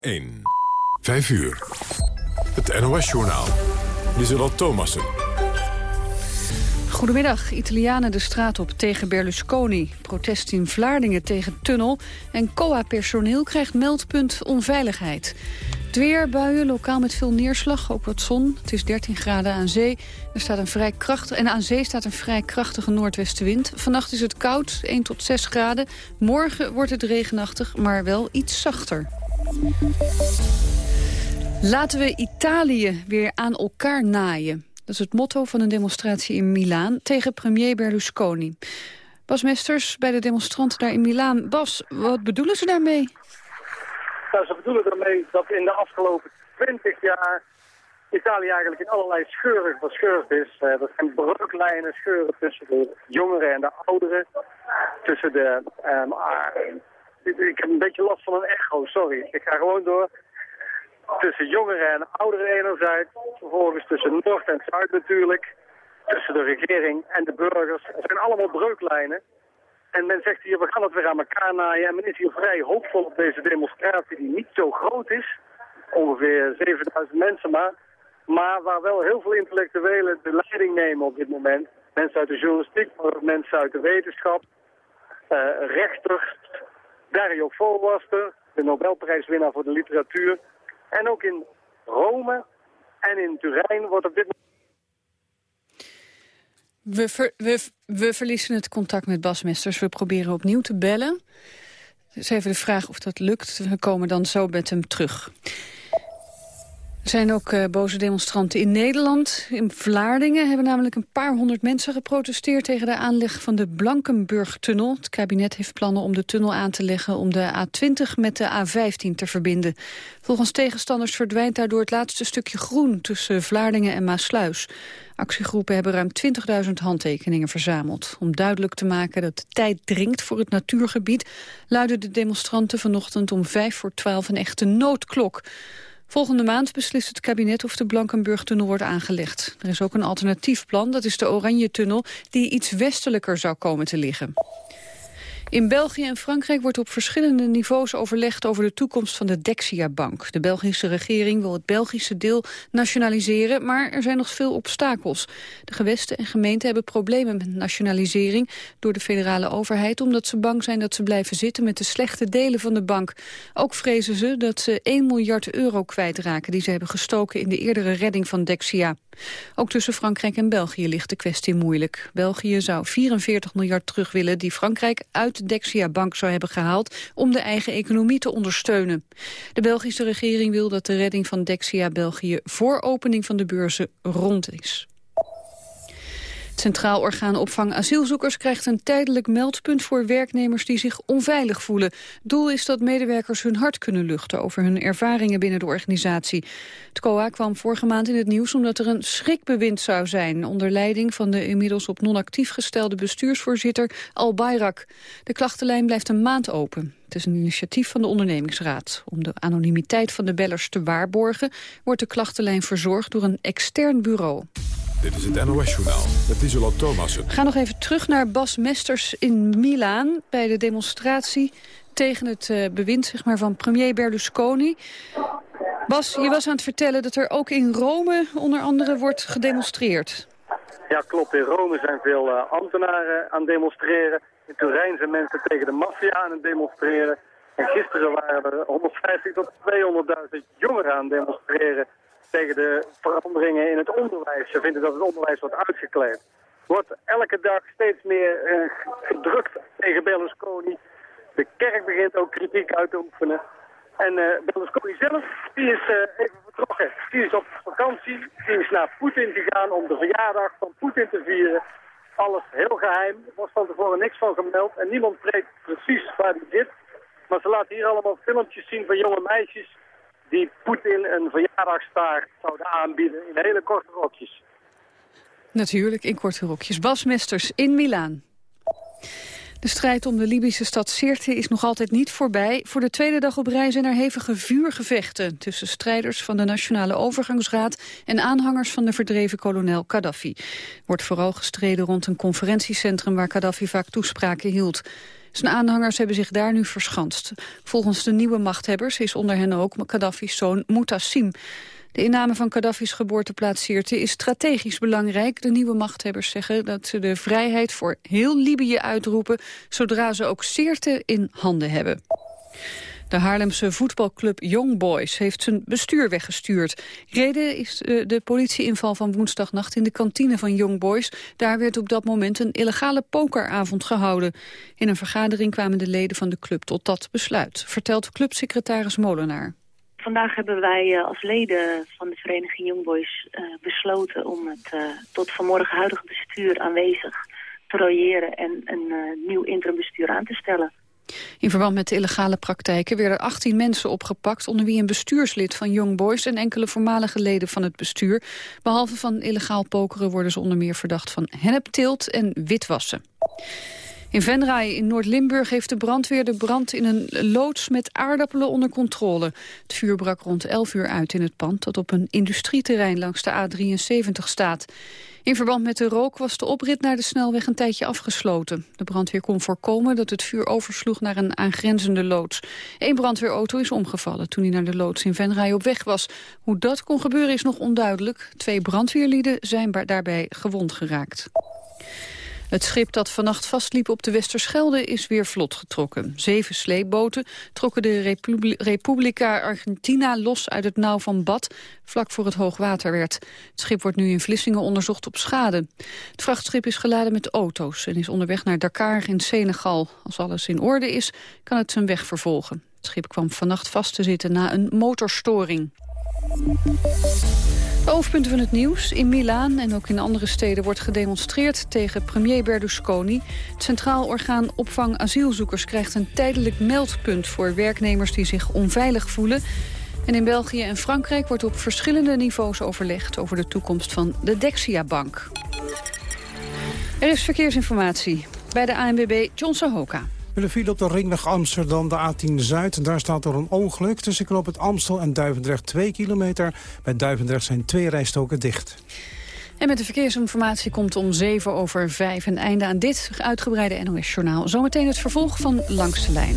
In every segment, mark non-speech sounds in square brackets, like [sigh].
1. 5 uur. Het NOS-journaal. Lieselot Thomassen. Goedemiddag. Italianen de straat op tegen Berlusconi. Protest in Vlaardingen tegen tunnel. En COA-personeel krijgt meldpunt onveiligheid. Het weer, buien, lokaal met veel neerslag, ook wat zon. Het is 13 graden aan zee. Er staat een vrij krachtige, en aan zee staat een vrij krachtige noordwestenwind. Vannacht is het koud, 1 tot 6 graden. Morgen wordt het regenachtig, maar wel iets zachter. Laten we Italië weer aan elkaar naaien. Dat is het motto van een demonstratie in Milaan tegen premier Berlusconi. Bas Mesters bij de demonstranten daar in Milaan. Bas, wat bedoelen ze daarmee? Nou, ze bedoelen daarmee dat in de afgelopen 20 jaar Italië eigenlijk in allerlei scheuren verscheurd is. Er zijn breuklijnen, scheuren tussen de jongeren en de ouderen. Tussen de... Um, ik heb een beetje last van een echo, sorry. Ik ga gewoon door. Tussen jongeren en ouderen enerzijds. Vervolgens tussen Noord en Zuid natuurlijk. Tussen de regering en de burgers. Er zijn allemaal breuklijnen. En men zegt hier, we gaan het weer aan elkaar naaien. En men is hier vrij hoopvol op deze demonstratie die niet zo groot is. Ongeveer 7000 mensen maar. Maar waar wel heel veel intellectuelen de leiding nemen op dit moment. Mensen uit de journalistiek, mensen uit de wetenschap, uh, rechters, Dario Fo was er, de Nobelprijswinnaar voor de literatuur. En ook in Rome en in Turijn wordt op dit moment... We, we, we verliezen het contact met Bas Mesters. We proberen opnieuw te bellen. Dus even de vraag of dat lukt. We komen dan zo met hem terug. Er zijn ook uh, boze demonstranten in Nederland. In Vlaardingen hebben namelijk een paar honderd mensen geprotesteerd... tegen de aanleg van de Blankenburg-tunnel. Het kabinet heeft plannen om de tunnel aan te leggen... om de A20 met de A15 te verbinden. Volgens tegenstanders verdwijnt daardoor het laatste stukje groen... tussen Vlaardingen en Maasluis. Actiegroepen hebben ruim 20.000 handtekeningen verzameld. Om duidelijk te maken dat de tijd dringt voor het natuurgebied... luiden de demonstranten vanochtend om vijf voor twaalf een echte noodklok... Volgende maand beslist het kabinet of de Blankenburg-tunnel wordt aangelegd. Er is ook een alternatief plan, dat is de Oranje-tunnel... die iets westelijker zou komen te liggen. In België en Frankrijk wordt op verschillende niveaus overlegd over de toekomst van de Dexia-bank. De Belgische regering wil het Belgische deel nationaliseren, maar er zijn nog veel obstakels. De gewesten en gemeenten hebben problemen met nationalisering door de federale overheid, omdat ze bang zijn dat ze blijven zitten met de slechte delen van de bank. Ook vrezen ze dat ze 1 miljard euro kwijtraken die ze hebben gestoken in de eerdere redding van Dexia. Ook tussen Frankrijk en België ligt de kwestie moeilijk. België zou 44 miljard terug willen die Frankrijk uit de Dexia-bank zou hebben gehaald om de eigen economie te ondersteunen. De Belgische regering wil dat de redding van Dexia België voor opening van de beurzen rond is. Centraal Orgaan Opvang Asielzoekers krijgt een tijdelijk meldpunt voor werknemers die zich onveilig voelen. Doel is dat medewerkers hun hart kunnen luchten over hun ervaringen binnen de organisatie. Het COA kwam vorige maand in het nieuws omdat er een schrikbewind zou zijn onder leiding van de inmiddels op non-actief gestelde bestuursvoorzitter Al Bayrak. De klachtenlijn blijft een maand open. Het is een initiatief van de ondernemingsraad. Om de anonimiteit van de bellers te waarborgen wordt de klachtenlijn verzorgd door een extern bureau. Dit is het NOS-journaal met Isola Thomassen. We gaan nog even terug naar Bas Mesters in Milaan... bij de demonstratie tegen het uh, bewind zeg maar, van premier Berlusconi. Bas, je was aan het vertellen dat er ook in Rome onder andere wordt gedemonstreerd. Ja, klopt. In Rome zijn veel uh, ambtenaren aan het demonstreren. In Turijn zijn mensen tegen de maffia aan het demonstreren. En gisteren waren er 150 tot 200.000 jongeren aan het demonstreren tegen de veranderingen in het onderwijs. Ze vinden dat het onderwijs wordt uitgekleed. Wordt elke dag steeds meer uh, gedrukt tegen Berlusconi. De kerk begint ook kritiek uit te oefenen. En uh, Berlusconi zelf, die is uh, even vertrokken. Die is op vakantie. Die is naar Poetin gegaan om de verjaardag van Poetin te vieren. Alles heel geheim. Er was van tevoren niks van gemeld. En niemand weet precies waar die zit. Maar ze laten hier allemaal filmpjes zien van jonge meisjes die Poetin een verjaardagstaart zouden aanbieden in hele korte rokjes. Natuurlijk, in korte rokjes. Basmesters in Milaan. De strijd om de Libische stad Sirte is nog altijd niet voorbij. Voor de tweede dag op rij zijn er hevige vuurgevechten... tussen strijders van de Nationale Overgangsraad... en aanhangers van de verdreven kolonel Gaddafi. Wordt vooral gestreden rond een conferentiecentrum... waar Gaddafi vaak toespraken hield. Zijn aanhangers hebben zich daar nu verschanst. Volgens de nieuwe machthebbers is onder hen ook Gaddafi's zoon Mutassim. De inname van Gaddafi's geboorteplaats Sirte is strategisch belangrijk. De nieuwe machthebbers zeggen dat ze de vrijheid voor heel Libië uitroepen... zodra ze ook Sirte in handen hebben. De Haarlemse voetbalclub Young Boys heeft zijn bestuur weggestuurd. Reden is eh, de politieinval van woensdagnacht in de kantine van Young Boys. Daar werd op dat moment een illegale pokeravond gehouden. In een vergadering kwamen de leden van de club tot dat besluit, vertelt clubsecretaris Molenaar. Vandaag hebben wij eh, als leden van de vereniging Young Boys uh, besloten om het tot vanmorgen huidige bestuur aanwezig te royeren en een nieuw interimbestuur aan te stellen. In verband met de illegale praktijken werden 18 mensen opgepakt... onder wie een bestuurslid van Young Boys en enkele voormalige leden van het bestuur. Behalve van illegaal pokeren worden ze onder meer verdacht van hennepteelt en witwassen. In Venray in Noord-Limburg heeft de brandweer de brand in een loods met aardappelen onder controle. Het vuur brak rond 11 uur uit in het pand dat op een industrieterrein langs de A73 staat. In verband met de rook was de oprit naar de snelweg een tijdje afgesloten. De brandweer kon voorkomen dat het vuur oversloeg naar een aangrenzende loods. Eén brandweerauto is omgevallen toen hij naar de loods in Venray op weg was. Hoe dat kon gebeuren is nog onduidelijk. Twee brandweerlieden zijn daarbij gewond geraakt. Het schip dat vannacht vastliep op de Westerschelde is weer vlot getrokken. Zeven sleepboten trokken de Republica Argentina los uit het nauw van Bad, vlak voor het hoogwater werd. Het schip wordt nu in Vlissingen onderzocht op schade. Het vrachtschip is geladen met auto's en is onderweg naar Dakar in Senegal. Als alles in orde is, kan het zijn weg vervolgen. Het schip kwam vannacht vast te zitten na een motorstoring. De hoofdpunten van het nieuws. In Milaan en ook in andere steden wordt gedemonstreerd tegen premier Berlusconi. Het Centraal Orgaan Opvang Asielzoekers krijgt een tijdelijk meldpunt... voor werknemers die zich onveilig voelen. En in België en Frankrijk wordt op verschillende niveaus overlegd... over de toekomst van de Dexia-bank. Er is verkeersinformatie bij de ANWB John Sahoka. De file op de ringweg Amsterdam, de A10 Zuid. Daar staat er een ongeluk tussen knop het Amstel en Duivendrecht 2 kilometer. Bij Duivendrecht zijn twee rijstoken dicht. En met de verkeersinformatie komt om 7 over 5 een einde aan dit uitgebreide NOS-journaal. Zometeen het vervolg van Langs de Lijn.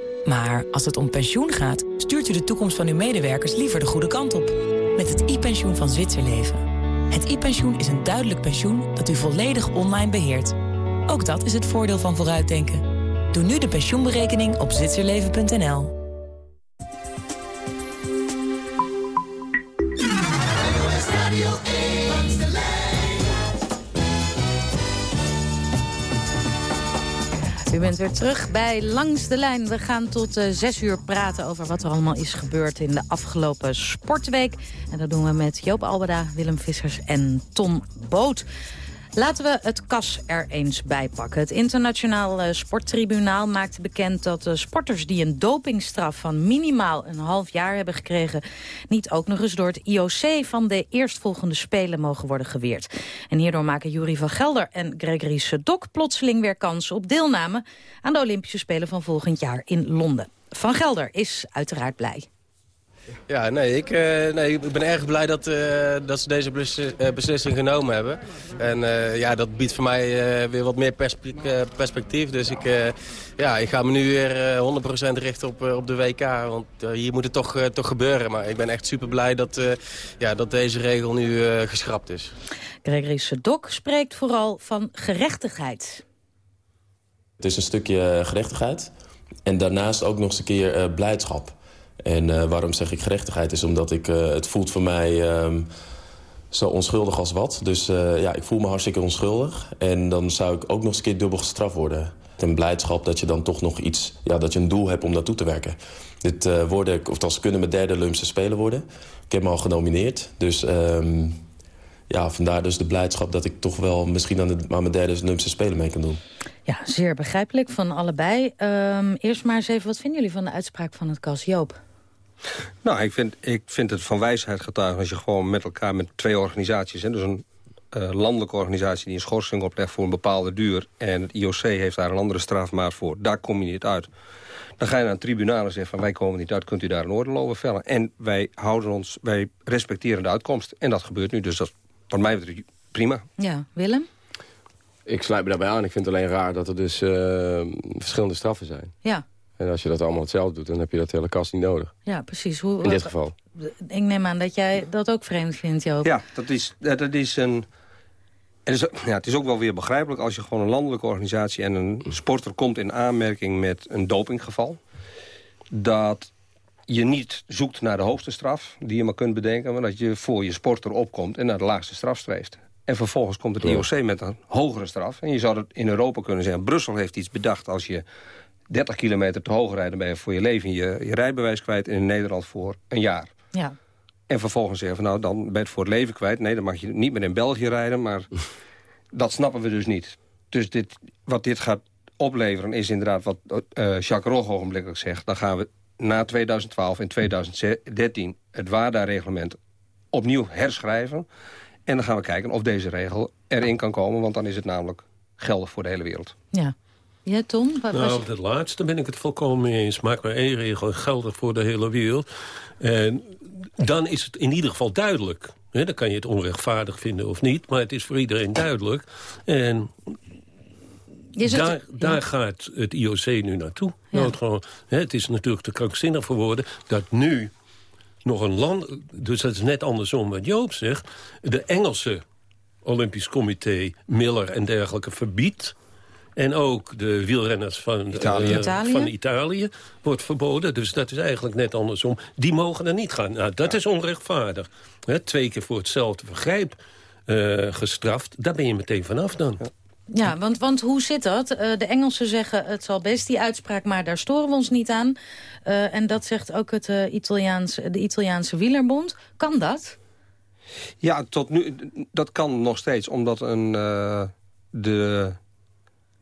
Maar als het om pensioen gaat, stuurt u de toekomst van uw medewerkers liever de goede kant op. Met het e-pensioen van Zwitserleven. Het e-pensioen is een duidelijk pensioen dat u volledig online beheert. Ook dat is het voordeel van vooruitdenken. Doe nu de pensioenberekening op zwitserleven.nl. U bent weer terug bij Langs de Lijn. We gaan tot uh, zes uur praten over wat er allemaal is gebeurd in de afgelopen sportweek. En dat doen we met Joop Albeda, Willem Vissers en Ton Boot. Laten we het kas er eens bij pakken. Het internationaal eh, sporttribunaal maakte bekend dat de sporters die een dopingstraf van minimaal een half jaar hebben gekregen... niet ook nog eens door het IOC van de eerstvolgende Spelen mogen worden geweerd. En hierdoor maken Jury van Gelder en Gregory Sedok plotseling weer kans op deelname aan de Olympische Spelen van volgend jaar in Londen. Van Gelder is uiteraard blij. Ja, nee ik, uh, nee, ik ben erg blij dat, uh, dat ze deze eh, beslissing genomen hebben. En ja, dat biedt voor mij weer wat meer perspectief. Dus ik, ja, ik ga me nu weer 100% richten op, op de WK. Want hier moet het toch, toch gebeuren. Maar ik ben echt super blij dat, ja, dat deze regel nu geschrapt is. Gregory Sedok spreekt vooral van gerechtigheid. Het is een stukje gerechtigheid. En daarnaast ook nog eens een keer blijdschap. En uh, waarom zeg ik gerechtigheid is omdat ik, uh, het voelt voor mij um, zo onschuldig als wat. Dus uh, ja, ik voel me hartstikke onschuldig. En dan zou ik ook nog eens een keer dubbel gestraft worden. Ten blijdschap dat je dan toch nog iets, ja, dat je een doel hebt om naartoe te werken. Dit worden, of als kunnen mijn derde Lumse Spelen worden. Ik heb me al genomineerd. Dus um, ja, vandaar dus de blijdschap dat ik toch wel misschien aan, de, mijn derde Olympische Spelen mee kan doen. Ja, zeer begrijpelijk van allebei. Um, eerst maar eens even, wat vinden jullie van de uitspraak van het KAS? Joop? Nou, ik vind, ik vind het van wijsheid getuigen als je gewoon met elkaar met twee organisaties... Hè, dus een uh, landelijke organisatie die een schorsing oplegt voor een bepaalde duur... en het IOC heeft daar een andere strafmaat voor, daar kom je niet uit. Dan ga je naar een tribunaal en zeggen van wij komen niet uit, kunt u daar een oordeel over vellen. En wij houden ons, wij respecteren de uitkomst. En dat gebeurt nu, dus dat wat mij betreft prima. Ja, Willem? Ik sluit me daarbij aan. Ik vind het alleen raar dat er dus uh, verschillende straffen zijn. Ja. En als je dat allemaal hetzelfde doet, dan heb je dat hele kast niet nodig. Ja, precies. Hoe, In dit geval. Ik neem aan dat jij dat ook vreemd vindt, Joop. Ja, dat is, dat is een... Het is, ja, het is ook wel weer begrijpelijk als je gewoon een landelijke organisatie... en een sporter komt in aanmerking met een dopinggeval... dat je niet zoekt naar de hoogste straf die je maar kunt bedenken... maar dat je voor je sporter opkomt en naar de laagste straf streeft. En vervolgens komt het IOC met een hogere straf. En je zou het in Europa kunnen zeggen... Brussel heeft iets bedacht als je 30 kilometer te hoog rijdt... ben je voor je leven je, je rijbewijs kwijt. En in Nederland voor een jaar. Ja. En vervolgens zeggen van nou, dan ben je het voor het leven kwijt. Nee, dan mag je niet meer in België rijden. Maar [laughs] dat snappen we dus niet. Dus dit, wat dit gaat opleveren is inderdaad wat uh, Jacques Rog ogenblikkelijk zegt. Dan gaan we na 2012 en 2013 het WADA-reglement opnieuw herschrijven. En dan gaan we kijken of deze regel erin kan komen. Want dan is het namelijk geldig voor de hele wereld. Ja. Ja, Tom? Wat nou, het laatste ben ik het volkomen mee eens. Maak maar één regel geldig voor de hele wereld. En dan is het in ieder geval duidelijk. dan kan je het onrechtvaardig vinden of niet, maar het is voor iedereen duidelijk. En daar, daar gaat het IOC nu naartoe. Ja. Gewoon, hè, het is natuurlijk te krankzinnig voor woorden dat nu nog een land... Dus dat is net andersom wat Joop zegt. De Engelse Olympisch Comité, Miller en dergelijke verbiedt. En ook de wielrenners van Italië. Uh, van Italië wordt verboden. Dus dat is eigenlijk net andersom. Die mogen er niet gaan. Nou, dat is onrechtvaardig. twee keer voor hetzelfde vergrijp uh, gestraft. Daar ben je meteen vanaf dan. Ja, want, want hoe zit dat? Uh, de Engelsen zeggen het zal best die uitspraak, maar daar storen we ons niet aan. Uh, en dat zegt ook het, uh, Italiaans, de Italiaanse wielerbond. Kan dat? Ja, tot nu, dat kan nog steeds, omdat een, de,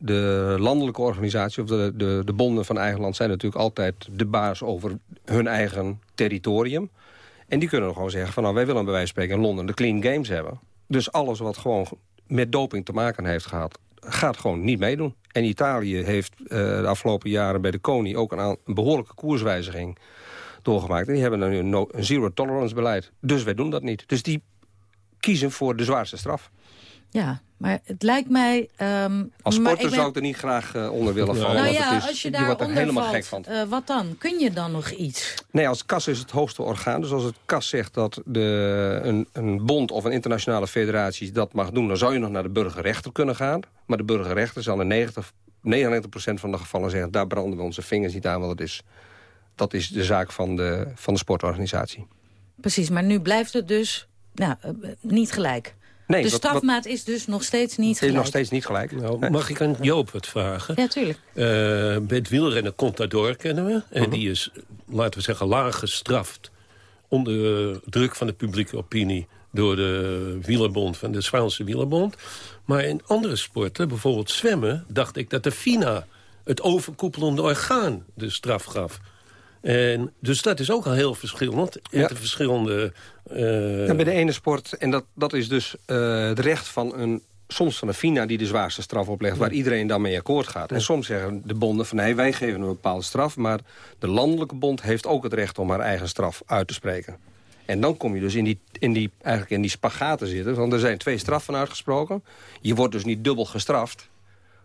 de landelijke organisatie... of de, de, de bonden van eigen land zijn natuurlijk altijd de baas over hun eigen territorium. En die kunnen gewoon zeggen van nou, wij willen bij wijze van spreken in Londen de clean games hebben. Dus alles wat gewoon met doping te maken heeft gehad... gaat gewoon niet meedoen. En Italië heeft uh, de afgelopen jaren bij de CONI... ook een, behoorlijke koerswijziging doorgemaakt. En die hebben nu een, een zero-tolerance beleid. Dus wij doen dat niet. Dus die kiezen voor de zwaarste straf. Ja, maar het lijkt mij... Um, als sporter zou ik er niet graag uh, onder willen vallen. Nou want ja, het is, als je daar wordt er helemaal valt, gek van. Uh, wat dan? Kun je dan nog iets? Nee, als KAS is het hoogste orgaan. Dus als het KAS zegt dat de, een, een bond of een internationale federatie dat mag doen... dan zou je nog naar de burgerrechter kunnen gaan. Maar de burgerrechter zal in 90, 99% van de gevallen zeggen... daar branden we onze vingers niet aan, want dat is, dat is de zaak van de, van de sportorganisatie. Precies, maar nu blijft het dus nou, uh, niet gelijk. Nee, de wat- strafmaat is dus nog steeds niet Het is gelijk. nog steeds niet gelijk. Nou, mag ik aan Joop wat vragen? Ja, tuurlijk. Eh, bij het wielrennen Contador kennen we. En Mhm. die is, laten we zeggen, laag gestraft... onder druk van de publieke opinie... door de wielerbond van de Spaanse wielerbond. Maar in andere sporten, bijvoorbeeld zwemmen... dacht ik dat de FINA, het overkoepelende orgaan, de straf gaf. En, dus dat is ook al heel verschillend. Ja. de verschillende... Ja, bij de ene sport, en dat, dat is dus eh, het recht van een... soms van een FINA die de zwaarste straf oplegt... waar iedereen dan mee akkoord gaat. En soms zeggen de bonden van... nee, wij geven een bepaalde straf... maar de landelijke bond heeft ook het recht om haar eigen straf uit te spreken. En dan kom je dus in die, in die, eigenlijk in die spagaten zitten. Want er zijn twee straffen uitgesproken. Je wordt dus niet dubbel gestraft.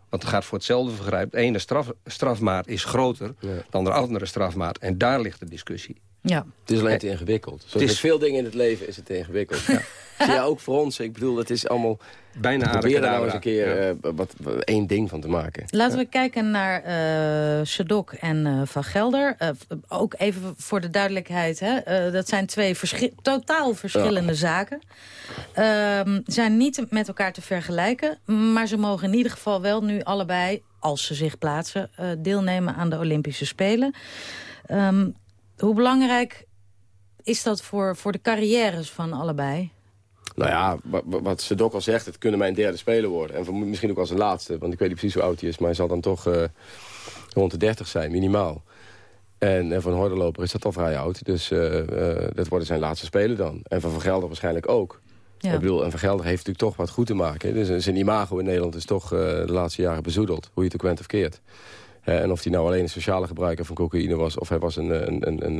Want het gaat voor hetzelfde vergrijp. De ene straf, strafmaat is groter dan de andere strafmaat. En daar ligt de discussie. Ja. Het is alleen te ingewikkeld. Zoals Het is- met veel dingen in het leven is het te ingewikkeld. Ja. ja, ook voor ons. Ik bedoel, het is allemaal... Bijna Probeer er nou eens een keer eh, wat, wat- één ding van te maken. Laten we kijken naar eh Sedok en eh, Van Gelder. Eh, ook even voor de duidelijkheid. Hè? eh, dat zijn twee verschi- totaal verschillende zaken. Ehm, zijn niet met elkaar te vergelijken. Maar ze mogen in ieder geval wel nu allebei, als ze zich plaatsen... eh, deelnemen aan de Olympische Spelen. Ehm, hoe belangrijk is dat voor, voor de carrières van allebei? Nou ja, wa- wa- wat Sedok al zegt, het kunnen mijn derde speler worden. En misschien ook als een laatste, want ik weet niet precies hoe oud hij is... maar hij zal dan toch eh, rond de 30 zijn, minimaal. En, en voor een hordenloper is dat al vrij oud. Dus eh, eh, dat wordt zijn laatste speler dan. En van Van Gelder waarschijnlijk ook. Ja. Ik bedoel, en Van Gelder heeft natuurlijk toch wat goed te maken. Dus zijn imago in Nederland is toch eh, de laatste jaren bezoedeld. Hoe je het ook went of keert. Eh, en of hij nou alleen een sociale gebruiker van cocaïne was... of hij was een, een, een, een,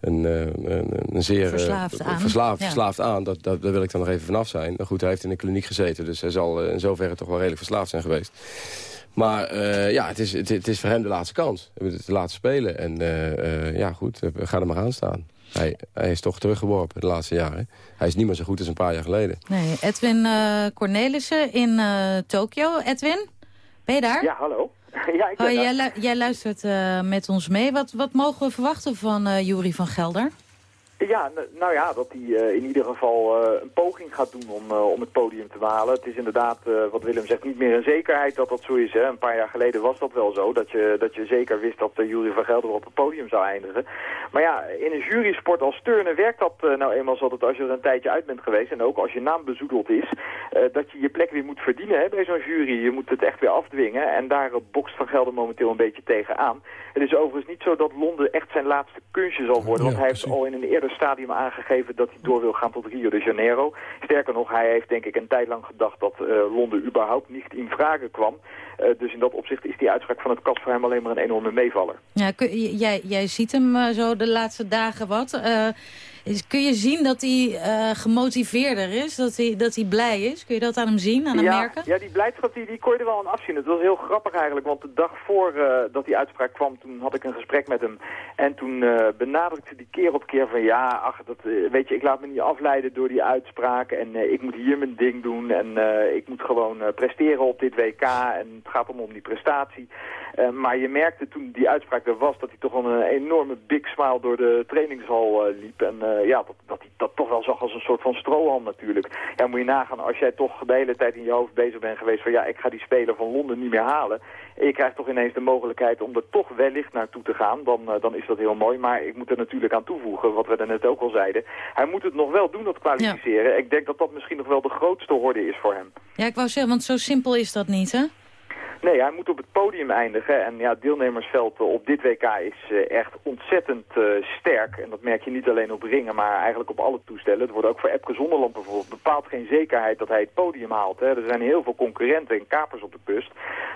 een, een, een, een zeer... eh, Verslaafd aan. Verslaafd, Ja. verslaafd aan, dat, dat, daar wil ik dan nog even vanaf zijn. Maar goed, hij heeft in een kliniek gezeten... dus hij zal eh, in zoverre toch wel redelijk verslaafd zijn geweest. Maar eh, ja, het is, het, het is voor hem de laatste kans. Het is de laatste spelen. En eh, eh, ja, goed, eh, we gaan er maar aan staan. Hij, hij is toch teruggeworpen de laatste jaren. Hij is niet meer zo goed als een paar jaar geleden. Nee, Edwin eh, Cornelissen in eh Tokio. Edwin, ben je daar? Ja, hallo. [laughs] ja, ik daar. jij, lu- jij luistert eh, met ons mee. Wat, wat mogen we verwachten van eh Jury van Gelder? Ja, nou ja, dat hij eh, in ieder geval eh, een poging gaat doen om, eh, om het podium te halen. Het is inderdaad, wat Willem zegt, niet meer een zekerheid dat dat zo is. Hè. Een paar jaar geleden was dat wel zo, dat je, dat je zeker wist dat uh, Jury van Gelder op het podium zou eindigen. Maar ja, in een jurysport als turnen werkt dat nou eenmaal zo dat als je er een tijdje uit bent geweest... en ook als je naam bezoedeld is, dat je je plek weer moet verdienen hè, bij zo'n jury. Je moet het echt weer afdwingen en daar bokst van Gelder momenteel een beetje tegenaan. Het is overigens niet zo dat Londen echt zijn laatste kunstje zal worden, want hij heeft al in een eerder stadium aangegeven dat hij door wil gaan tot Rio de Janeiro. Sterker nog, hij heeft denk ik een tijd lang gedacht dat eh, Londen überhaupt niet in vragen kwam. Eh, dus in dat opzicht is die uitspraak van het kast voor hem alleen maar een enorme meevaller. Ja, jij, jij ziet hem eh, zo de laatste dagen wat. Is, kun je zien dat hij eh, gemotiveerder is? Dat hij, dat hij blij is? Kun je dat aan hem zien, aan hem ja, merken? Ja, die blijdschap die, die kon je er wel aan afzien. Het was heel grappig eigenlijk, want de dag voor eh, dat die uitspraak kwam, toen had ik een gesprek met hem. En toen eh, benadrukte die keer op keer van ja, ach, dat, weet je, ik laat me niet afleiden door die uitspraak. En ik moet hier mijn ding doen en ik moet gewoon presteren op dit WK. En het gaat om, om die prestatie. Eh, maar je merkte toen die uitspraak er was, dat hij toch wel een enorme big smile door de trainingshal eh, liep. En eh, ja, dat, dat hij dat toch wel zag als een soort van strohalm natuurlijk. Ja, moet je nagaan, als jij toch de hele tijd in je hoofd bezig bent geweest van ja, ik ga die speler van Londen niet meer halen. En je krijgt toch ineens de mogelijkheid om er toch wellicht naartoe te gaan. Dan, eh, dan is dat heel mooi. Maar ik moet er natuurlijk aan toevoegen, wat we er net ook al zeiden. Hij moet het nog wel doen, dat kwalificeren. Ik denk dat dat misschien nog wel de grootste horde is voor hem. Ja, ik wou zeggen, want zo simpel is dat niet, hè? Nee, hij moet op het podium eindigen. En ja, het deelnemersveld op dit WK is eh, echt ontzettend eh, sterk. En dat merk je niet alleen op ringen, maar eigenlijk op alle toestellen. Het wordt ook voor Epke Zonderland bijvoorbeeld bepaald geen zekerheid dat hij het podium haalt. Hè. Er zijn heel veel concurrenten en kapers op de kust.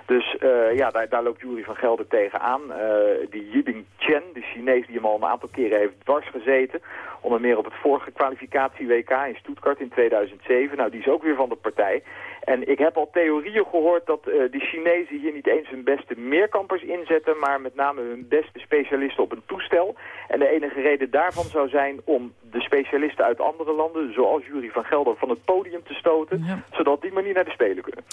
Dus eh, ja, daar, daar loopt Jury van Gelder tegenaan. Eh die Yibing Chen, de Chinees die hem al een aantal keren heeft dwars gezeten. Onder meer op het vorige kwalificatie-WK in Stuttgart in 2007. Nou, die is ook weer van de partij. En ik heb al theorieën gehoord dat die Chinezen hier niet eens hun beste meerkampers inzetten, maar met name hun beste specialisten op een toestel. En de enige reden daarvan zou zijn om de specialisten uit andere landen, zoals Jury van Gelder, van het podium te stoten, zodat die maar niet naar de Spelen kunnen.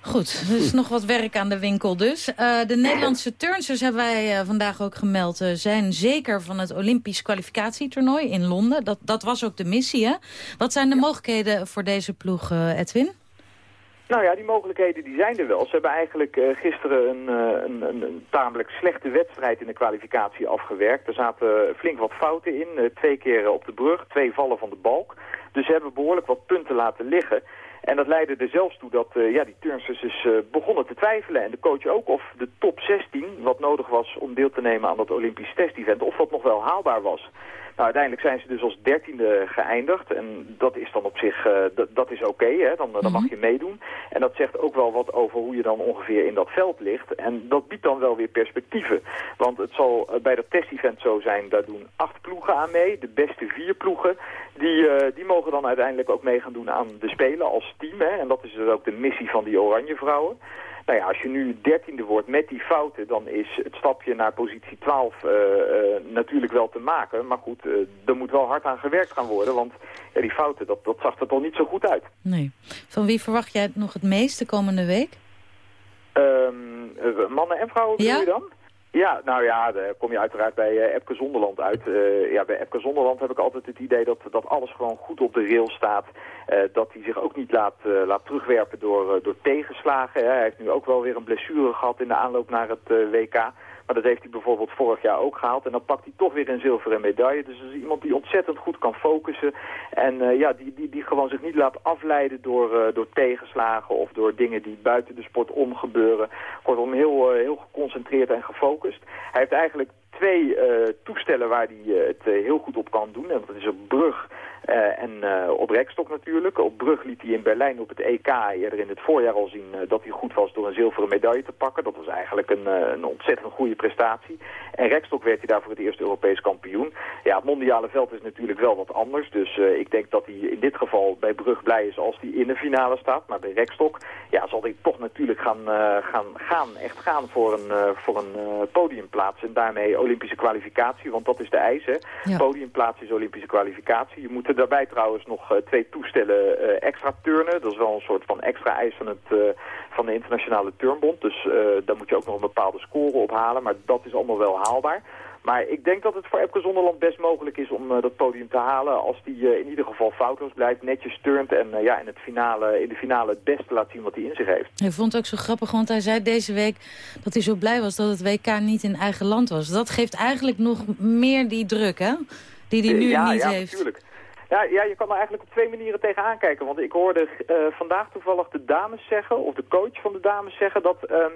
Goed, er is nog wat werk aan de winkel dus. Eh, de Nederlandse turnsters hebben wij eh, vandaag ook gemeld... eh, zijn zeker van het Olympisch kwalificatietoernooi in Londen. Dat, dat was ook de missie, hè? Wat zijn de mogelijkheden voor deze ploeg, Edwin? Nou ja, die mogelijkheden die zijn er wel. Ze hebben eigenlijk eh, gisteren een, eh, een, een, een tamelijk slechte wedstrijd in de kwalificatie afgewerkt. Er zaten flink wat fouten in. eh, twee keer op de brug, twee vallen van de balk. Dus ze hebben behoorlijk wat punten laten liggen. En dat leidde er zelfs toe dat ja, die turnsters begonnen te twijfelen. En de coach ook of de top 16, wat nodig was om deel te nemen aan dat Olympisch test-event, of dat nog wel haalbaar was. Nou, uiteindelijk zijn ze dus als dertiende geëindigd. En dat is dan op zich, eh, dat- is oké, hè? dan, dan mag je meedoen. En dat zegt ook wel wat over hoe je dan ongeveer in dat veld ligt. En dat biedt dan wel weer perspectieven. Want het zal eh, bij dat test-event zo zijn, daar doen acht ploegen aan mee. De beste vier ploegen, die, eh, die mogen dan uiteindelijk ook mee gaan doen aan de Spelen als team. Hè? En dat is dus ook de missie van die Oranje Vrouwen. Nou ja, als je nu dertiende wordt met die fouten, dan is het stapje naar positie 12 eh, eh, natuurlijk wel te maken. Maar goed, eh, er moet wel hard aan gewerkt gaan worden, want ja, die fouten, dat, dat zag er toch niet zo goed uit. Nee. Van wie verwacht jij het nog het meest de komende week? Ehm, eh, mannen en vrouwen Ja? je dan? Ja, nou ja, daar kom je uiteraard bij eh, Epke Zonderland uit. Eh, ja, bij Epke Zonderland heb ik altijd het idee dat, dat alles gewoon goed op de rail staat. Eh, dat hij zich ook niet laat, laat terugwerpen door, door tegenslagen. Hij heeft nu ook wel weer een blessure gehad in de aanloop naar het WK. Maar dat heeft hij bijvoorbeeld vorig jaar ook gehaald. En dan pakt hij toch weer een zilveren medaille. Dus dat is iemand die ontzettend goed kan focussen. En uh, ja, die, die, die gewoon zich niet laat afleiden door, uh, door tegenslagen of door dingen die buiten de sport omgebeuren. Kortom, heel, uh, heel geconcentreerd en gefocust. Hij heeft eigenlijk twee uh, toestellen waar hij uh, het uh, heel goed op kan doen. En dat is op brug en op rekstok natuurlijk. Op brug liet hij in Berlijn op het EK eerder in het voorjaar al zien dat hij goed was door een zilveren medaille te pakken. Dat was eigenlijk een, een ontzettend goede prestatie. En rekstok werd hij daar voor het eerst Europees kampioen. Ja, het mondiale veld is natuurlijk wel wat anders. Dus ik denk dat hij in dit geval bij brug blij is als hij in de finale staat. Maar bij rekstok ja, zal hij toch natuurlijk gaan, gaan, gaan echt gaan voor een, voor een podiumplaats. En daarmee Olympische kwalificatie, want dat is de eis. Hè? Ja. Podiumplaats is Olympische kwalificatie. Je moet er daarbij trouwens nog uh, twee toestellen uh, extra turnen. Dat is wel een soort van extra eis van, het, uh, van de internationale turnbond. Dus daar moet je ook nog een bepaalde score op halen. Maar dat is allemaal wel haalbaar. Maar ik denk dat het voor Epke Zonderland best mogelijk is om uh, dat podium te halen... als hij uh, in ieder geval foutloos blijft, netjes turnt... en uh, ja, in, het finale, in de finale het beste laat zien wat hij in zich heeft. Hij vond het ook zo grappig, want hij zei deze week... dat hij zo blij was dat het WK niet in eigen land was. Dat geeft eigenlijk nog meer die druk, hè? Die hij nu ja, niet ja, heeft. Natuurlijk. Ja, ja, je kan er eigenlijk op twee manieren tegenaan kijken. Want ik hoorde uh, vandaag toevallig de dames zeggen, of de coach van de dames zeggen... dat uh, uh,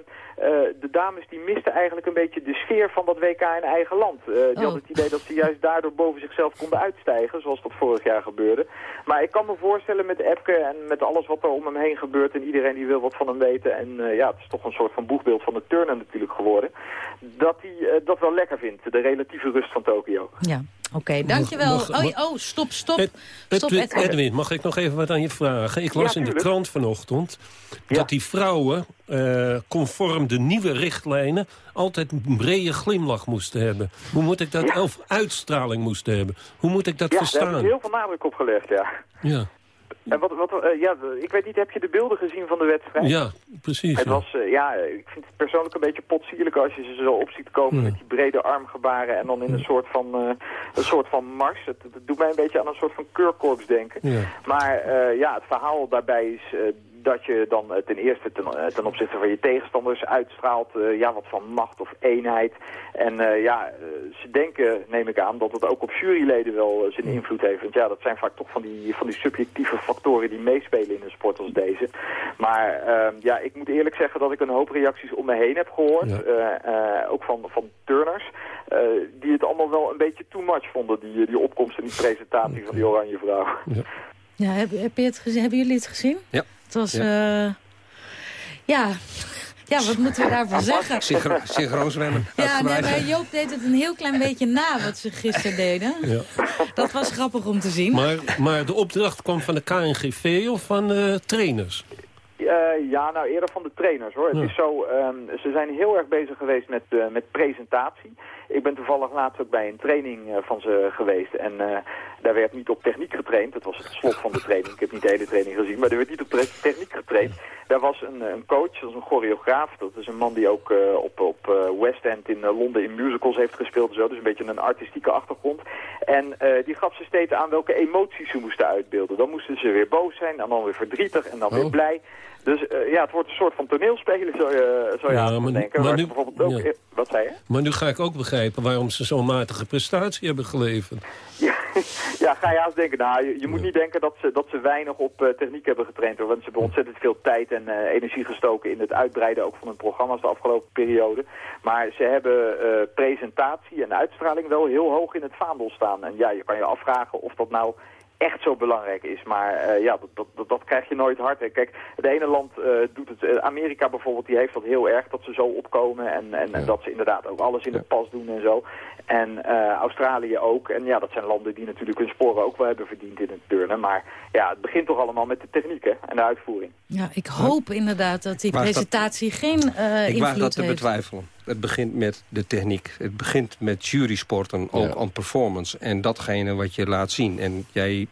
de dames die misten eigenlijk een beetje de sfeer van dat WK in eigen land. die oh. hadden het idee dat ze juist daardoor boven zichzelf konden uitstijgen, zoals dat vorig jaar gebeurde. Maar ik kan me voorstellen met Epke en met alles wat er om hem heen gebeurt... en iedereen die wil wat van hem weten. En ja, het is toch een soort van boegbeeld van de turner natuurlijk geworden. Dat hij dat wel lekker vindt, de relatieve rust van Tokio. Ja. Oké, okay, dankjewel. Mag, mag, oh, oh, stop, stop. Ed, stop Edwin, Edwin, mag ik nog even wat aan je vragen? Ik las ja, in de krant vanochtend ja. dat die vrouwen, uh, conform de nieuwe richtlijnen... altijd een brede glimlach moesten hebben. Hoe moet ik dat, ja. of uitstraling moesten hebben? Hoe moet ik dat ja, verstaan? daar heb ik heel veel nadruk op gelegd, ja. Ja. En wat, wat, uh, ja, ik weet niet, heb je de beelden gezien van de wedstrijd? Ja, precies. Het was, uh, ja, ik vind het persoonlijk een beetje potsierlijk als je ze zo op ziet komen ja. met die brede armgebaren en dan in een soort van, uh, een soort van mars. Het, het, doet mij een beetje aan een soort van keurkorps denken. Ja. Maar ja, het verhaal daarbij is dat je dan ten eerste ten, ten, opzichte van je tegenstanders uitstraalt uh, ja, wat van macht of eenheid. En uh, ja, ze denken, neem ik aan, dat het ook op juryleden wel zijn invloed heeft. Want ja, dat zijn vaak toch van die, van die subjectieve factoren die meespelen in een sport als deze. Maar ja, ik moet eerlijk zeggen dat ik een hoop reacties om me heen heb gehoord. Ja. ook van, van turners. die het allemaal wel een beetje too much vonden, die, die opkomst en die presentatie van die oranje vrouw. Ja. Ja, heb, heb je het gezien? Hebben jullie het gezien? Ja. Het was, ja... Uh, ja... ja, wat moeten we daarvan zeggen? Synchro synchroon zwemmen. Ja, nee, maar Joop deed het een heel klein beetje na wat ze gisteren deden. Ja. Dat was grappig om te zien. Maar, maar de opdracht kwam van de KNGV of van de trainers? Uh, ja, nou eerder van de trainers hoor. Ja. Het is zo, um, ze zijn heel erg bezig geweest met, uh, met presentatie. Ik ben toevallig laatst ook bij een training uh, van ze geweest. En daar werd niet op techniek getraind. Dat was het slot van de training. Ik heb niet de hele training gezien, maar er werd niet op techniek getraind. Daar was een, een coach, dat is een choreograaf. Dat is een man die ook op, op West End in Londen in musicals heeft gespeeld. Zo. Dus een beetje een artistieke achtergrond. En die gaf ze steeds aan welke emoties ze moesten uitbeelden. Dan moesten ze weer boos zijn en dan weer verdrietig en dan oh. weer blij. Dus uh, ja, het wordt een soort van toneelspelen, zou je, zou je ja, aan maar, denken. Maar nu, bijvoorbeeld ook, ja. Wat zei je? Maar nu ga ik ook begrijpen waarom ze zo'n matige prestatie hebben geleverd. Ja, [laughs] ja ga je haast denken. Nou, je, je moet niet denken dat ze, dat ze weinig op uh, techniek hebben getraind. Hoor, want ze hebben ontzettend veel tijd en uh, energie gestoken in het uitbreiden ook van hun programma's de afgelopen periode. Maar ze hebben presentatie en uitstraling wel heel hoog in het vaandel staan. En ja, je kan je afvragen of dat nou echt zo belangrijk is. Maar uh, ja, dat, dat, dat, krijg je nooit hard. Hè. Kijk, het ene land uh, doet het. Uh, Amerika bijvoorbeeld, die heeft dat heel erg dat ze zo opkomen. En, en, ja. en dat ze inderdaad ook alles in de pas doen en zo. En Australië ook. En ja, dat zijn landen die natuurlijk hun sporen ook wel hebben verdiend in het turnen. Maar ja, het begint toch allemaal met de techniek hè, en de uitvoering. Ja, ik hoop inderdaad dat die presentatie dat, geen uh, ik waag dat te heeft. betwijfelen. Het begint met de techniek. Het begint met jurysporten, ook ja. aan performance. En datgene wat je laat zien. En jij,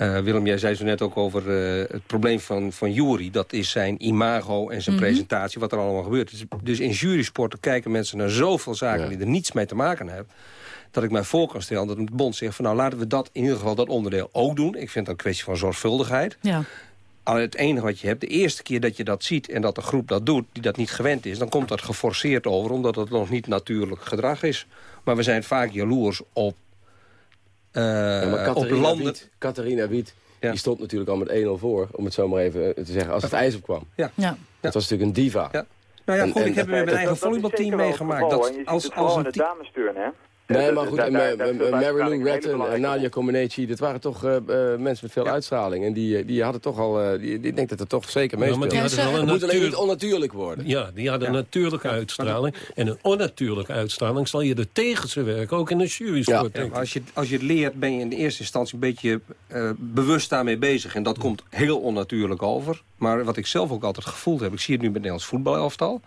uh, Willem, jij zei zo net ook over uh, het probleem van, van jury. Dat is zijn imago en zijn Mhm. mm -hmm. presentatie, wat er allemaal gebeurt. Dus, dus in jurysporten kijken mensen naar zoveel zaken ja. die er niets mee te maken hebben dat ik mij voor kan stellen dat het bond zegt... van nou laten we dat in ieder geval dat onderdeel ook doen. Ik vind dat een kwestie van zorgvuldigheid. Ja. Al het enige wat je hebt, de eerste keer dat je dat ziet... en dat de groep dat doet, die dat niet gewend is... dan komt dat geforceerd over, omdat het nog niet natuurlijk gedrag is. Maar we zijn vaak jaloers op, uh, ja, maar op landen... Wiet, Catharina Wiet, Ja. die stond natuurlijk al met 1-0 voor... om het zo maar even te zeggen, als het ijs opkwam. Ja. Ja. Dat was natuurlijk een diva. Ja. Nou ja, En- goed, en- ik heb met mijn eigen volleybalteam meegemaakt. Dat, als, als een de team- damesturnen, hè? Nee, [laughs] maar goed, Mary Lou een en Nadia Comaneci... dat waren toch eh, eh, mensen met veel uitstraling. En die, eh, die hadden toch al... eh, die, die, ik denk dat het toch zeker maar hadden wel een het moet alleen niet onnatuurlijk worden. Ja, die hadden een natuurlijke uitstraling. En een onnatuurlijke uitstraling zal je er tegen ze werken, ook in de jury Ja, denk ik. maar als, je, als je het leert, ben je in de eerste instantie een beetje eh, bewust daarmee bezig. En dat komt heel onnatuurlijk over. Maar wat ik zelf ook altijd gevoeld heb, ik zie het nu met het Nederlands voetbalelftal.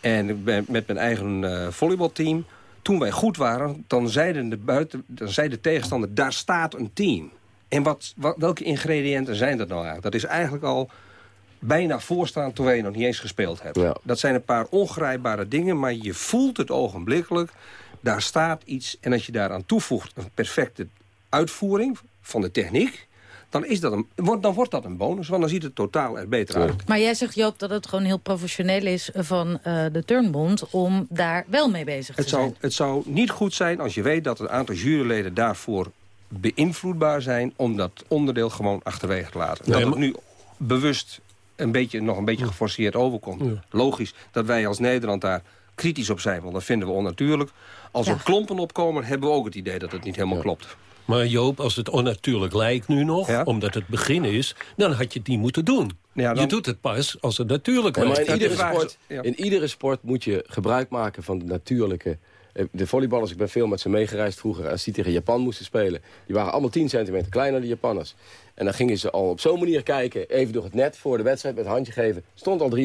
En ik ben met mijn eigen eh, volleybalteam. Toen wij goed waren, dan zeiden de, buiten, dan zei de tegenstander, daar staat een team. En wat, wat, welke ingrediënten zijn dat nou eigenlijk? Dat is eigenlijk al bijna voorstaan terwijl je nog niet eens gespeeld hebt. Ja. Dat zijn een paar ongrijpbare dingen, maar je voelt het ogenblikkelijk. Daar staat iets en als je daaraan toevoegt een perfecte uitvoering van de techniek... dan, is dat een, wordt- dan wordt dat een bonus, want dan ziet het totaal er beter uit. Maar jij zegt, Joop, dat het gewoon heel professioneel is van eh, de Turnbond... om daar wel mee bezig te Het zou, zijn. het zou niet goed zijn als je weet dat een aantal juryleden daarvoor beïnvloedbaar zijn... om dat onderdeel gewoon achterwege te laten. Nee, dat het nu bewust een beetje, nog een beetje geforceerd overkomt. Logisch dat wij als Nederland daar kritisch op zijn, want dat vinden we onnatuurlijk. Als Ja. er klompen opkomen, hebben we ook het idee dat het niet helemaal klopt. Maar Joop, als het onnatuurlijk lijkt nu nog, omdat het begin is... dan had je het niet moeten doen. Ja, dan- Je doet het pas als het natuurlijk Ja, maar lijkt. in iedere, sport, ja. in iedere sport moet je gebruik maken van de natuurlijke... eh, De volleyballers, ik ben veel met ze meegereisd vroeger... als die tegen Japan moesten spelen. Die waren allemaal 10 centimeter kleiner de Japanners. En dan gingen ze al op zo'n manier kijken... even door het net voor de wedstrijd met handje geven. Stond al 3-0.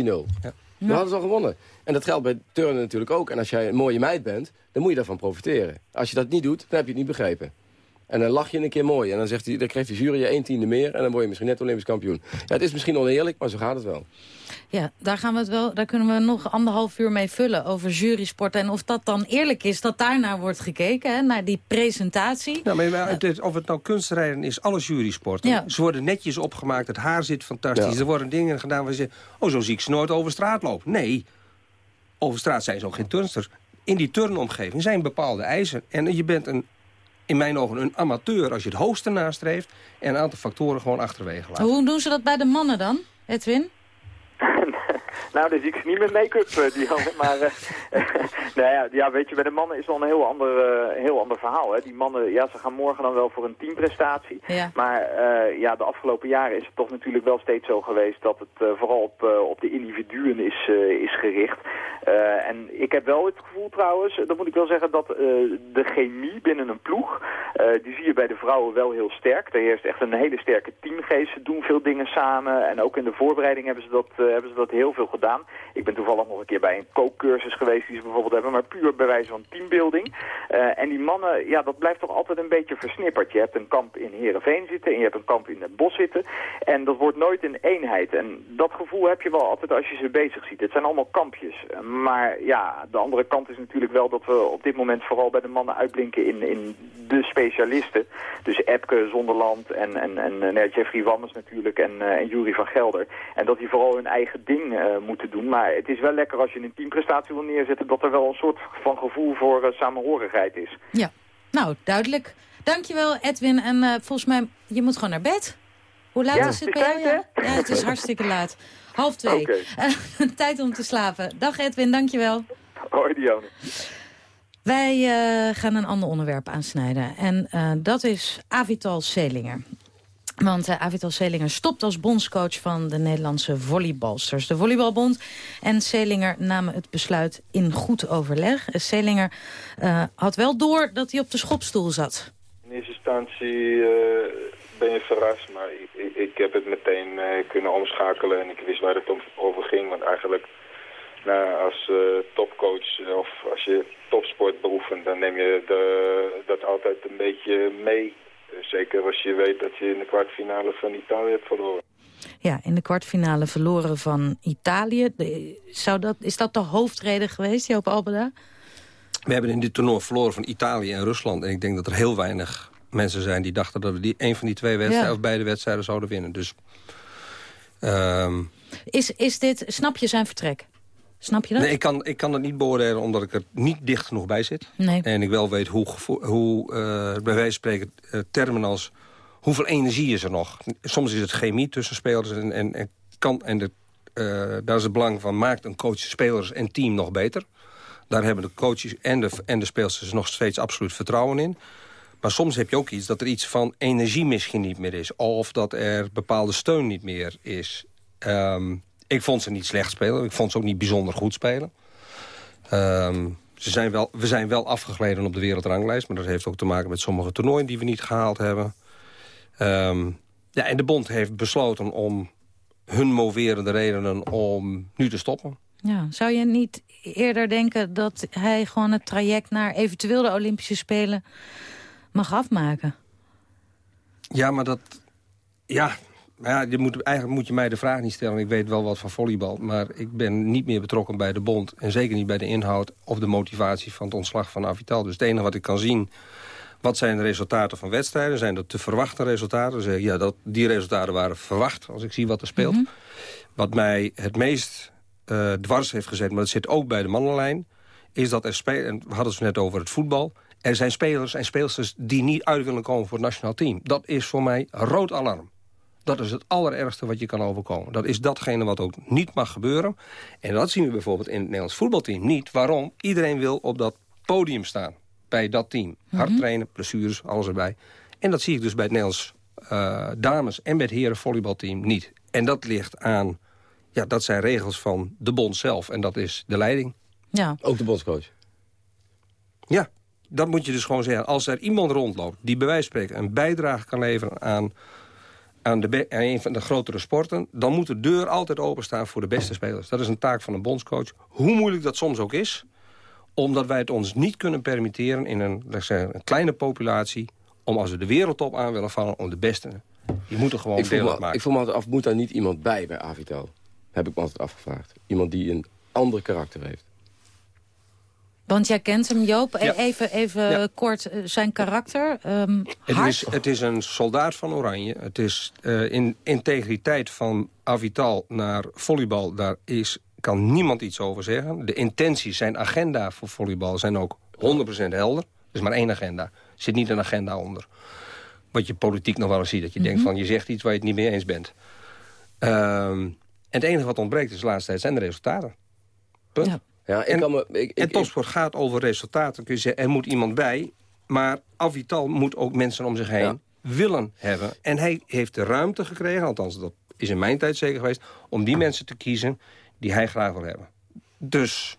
Dan hadden ze al gewonnen. En dat geldt bij turnen natuurlijk ook. En als jij een mooie meid bent, dan moet je daarvan profiteren. Als je dat niet doet, dan heb je het niet begrepen. En dan lach je een keer mooi. En dan, zegt hij, dan krijgt de jury je 1 tiende meer. En dan word je misschien net Olympisch kampioen. Ja, het is misschien oneerlijk, maar zo gaat het wel. Ja, daar, gaan we het wel, daar kunnen we nog anderhalf uur mee vullen over jurysport. En of dat dan eerlijk is dat daarnaar wordt gekeken, hè, naar die presentatie. Ja, maar het is- of het nou kunstrijden is, alle jurysporten. Ja. Ze worden netjes opgemaakt, het haar zit fantastisch. Ja. Er worden dingen gedaan waar je zegt... oh, zo zie ik ze nooit over straat lopen. Nee, over straat zijn ze ook geen turnsters. In die turnomgeving zijn bepaalde eisen. En je bent een, in mijn ogen een amateur als je het hoogste nastreeft... en een aantal factoren gewoon achterwege laat. Hoe doen ze dat bij de mannen dan, Edwin? [laughs] Nou, dan zie ik ze niet met make-up, eh, die. Maar eh, [laughs] nou ja, ja, weet je, bij de mannen is wel een heel ander, eh, heel ander verhaal. Hè. Die mannen, ja, ze gaan morgen dan wel voor een teamprestatie. Ja. Maar ja, de afgelopen jaren is het toch natuurlijk wel steeds zo geweest... dat het vooral op, op de individuen is, is gericht. En ik heb wel het gevoel trouwens, dat moet ik wel zeggen... dat de chemie binnen een ploeg, die zie je bij de vrouwen wel heel sterk. Er heerst echt een hele sterke teamgeest. Ze doen veel dingen samen. En ook in de voorbereiding hebben ze dat, hebben ze dat heel veel gedaan. Ik ben toevallig nog een keer bij een kookcursus geweest die ze bijvoorbeeld hebben, maar puur bij wijze van teambuilding. Eh, en die mannen, ja, dat blijft toch altijd een beetje versnipperd. Je hebt een kamp in Heerenveen zitten en je hebt een kamp in het bos zitten. En dat wordt nooit een eenheid. En dat gevoel heb je wel altijd als je ze bezig ziet. Het zijn allemaal kampjes. Maar ja, de andere kant is natuurlijk wel dat we op dit moment vooral bij de mannen uitblinken in, in de specialisten. Dus Epke, Zonderland en, en, en eh, Jeffrey Wammers natuurlijk en, eh, en Jury van Gelder. En dat die vooral hun eigen ding eh, moeten doen. Maar het is wel lekker als je een teamprestatie wil neerzetten... dat er wel een soort van gevoel voor eh, samenhorigheid is. Ja, nou, duidelijk. Dankjewel, Edwin. En eh, volgens mij, je moet gewoon naar bed. Hoe laat Ja, is het het bij jou? Ja? ja, het is hartstikke laat. Half twee. Eh, [laughs] tijd om te slapen. Dag Edwin, dankjewel. Hoi Dione. Wij eh, gaan een ander onderwerp aansnijden. En eh, dat is Avital Selinger. Want eh, Avital Selinger stopt als bondscoach van de Nederlandse volleybalsters. De Volleybalbond en Selinger namen het besluit in goed overleg. Eh, Selinger eh, had wel door dat hij op de schopstoel zat. In eerste instantie ben je verrast, maar ik, ik, heb het meteen kunnen omschakelen en ik wist waar het om, over ging. Want eigenlijk nou, als topcoach of als je topsport beoefent, dan neem je de, dat altijd een beetje mee. Eh, Zeker als je weet dat je in de kwartfinale van Italië hebt verloren. Ja, in de kwartfinale verloren van Italië. Zou dat, is dat de hoofdreden geweest, Joop Albeda? We hebben in dit toernooi verloren van Italië en Rusland. En ik denk dat er heel weinig mensen zijn die dachten... dat we die, een van die twee wedstrijden Ja. of beide wedstrijden zouden winnen. Dus Ehm, Is, is dit, snap je zijn vertrek? Snap je dat? Nee, ik kan, ik kan het niet beoordelen omdat ik er niet dicht genoeg bij zit. Nee. En ik wel weet hoe, hoe uh, bij wijze van spreken uh, termen als... hoeveel energie is er nog? Soms is het chemie tussen spelers en, en, en, kan, en de, uh, daar is het belang van... maakt een coach spelers en team nog beter. Daar hebben de coaches en de, en de spelers nog steeds absoluut vertrouwen in. Maar soms heb je ook iets dat er iets van energie misschien niet meer is. Of dat er bepaalde steun niet meer is. Um, ik vond ze niet slecht spelen. Ik vond ze ook niet bijzonder goed spelen. Um, ze zijn wel, we zijn wel afgegleden op de wereldranglijst. Maar dat heeft ook te maken met sommige toernooien die we niet gehaald hebben. Um, ja, en de bond heeft besloten om hun moverende redenen om nu te stoppen. Ja, zou je niet eerder denken dat hij gewoon het traject naar eventueel de Olympische Spelen mag afmaken? Ja, maar dat... Ja, ja, je moet, eigenlijk moet je mij de vraag niet stellen. Ik weet wel wat van volleybal. Maar ik ben niet meer betrokken bij de bond. En zeker niet bij de inhoud of de motivatie van het ontslag van Avital. Dus het enige wat ik kan zien... Wat zijn de resultaten van wedstrijden? Zijn dat te verwachte resultaten? zeg ik, ja, dat, die resultaten waren verwacht als ik zie wat er speelt. Mm -hmm. Wat mij het meest uh, dwars heeft gezet, maar dat zit ook bij de mannenlijn... is dat er spelen, en we hadden het net over het voetbal... er zijn spelers en speelsters die niet uit willen komen voor het nationaal team. Dat is voor mij rood alarm. Dat is het allerergste wat je kan overkomen. Dat is datgene wat ook niet mag gebeuren. En dat zien we bijvoorbeeld in het Nederlands voetbalteam niet. Waarom? Iedereen wil op dat podium staan. Bij dat team. Hard Mhm. trainen, blessures, alles erbij. En dat zie ik dus bij het Nederlands uh, dames en bij het heren volleybalteam niet. En dat ligt aan... Ja, dat zijn regels van de bond zelf. En dat is de leiding. Ja. Ook de bondscoach? Ja, dat moet je dus gewoon zeggen. Als er iemand rondloopt die bij wijze van spreken een bijdrage kan leveren aan aan, de aan een van de grotere sporten... dan moet de deur altijd openstaan voor de beste spelers. Dat is een taak van een bondscoach. Hoe moeilijk dat soms ook is... omdat wij het ons niet kunnen permitteren in een, zeggen, een kleine populatie... om als we de wereldtop aan willen vallen om de beste... die moeten gewoon ik deel me, uitmaken. Ik voel me altijd af, moet daar niet iemand bij bij Avital? Heb ik me altijd afgevraagd. Iemand die een ander karakter heeft. Want jij kent hem, Joop. Ja. Even, even Ja. kort eh, zijn karakter. Ehm Het hard. is, het is een soldaat van Oranje. Het is uh, in integriteit van Avital naar volleybal. Daar is, kan niemand iets over zeggen. De intenties, zijn agenda voor volleybal zijn ook 100% helder. Er is maar één agenda. Er zit niet een agenda onder. Wat je politiek nog wel eens ziet. Dat je Mhm. denkt van je zegt iets waar je het niet mee eens bent. Um, en het enige wat ontbreekt is de laatste tijd zijn de resultaten. Punt. Ja. Ja, ik En- kan me, ik, ik, En topsport gaat over resultaten. Kun je zeggen, er moet iemand bij. Maar Avital moet ook mensen om zich heen Ja. willen hebben. En hij heeft de ruimte gekregen, althans dat is in mijn tijd zeker geweest... om die mensen te kiezen die hij graag wil hebben. Dus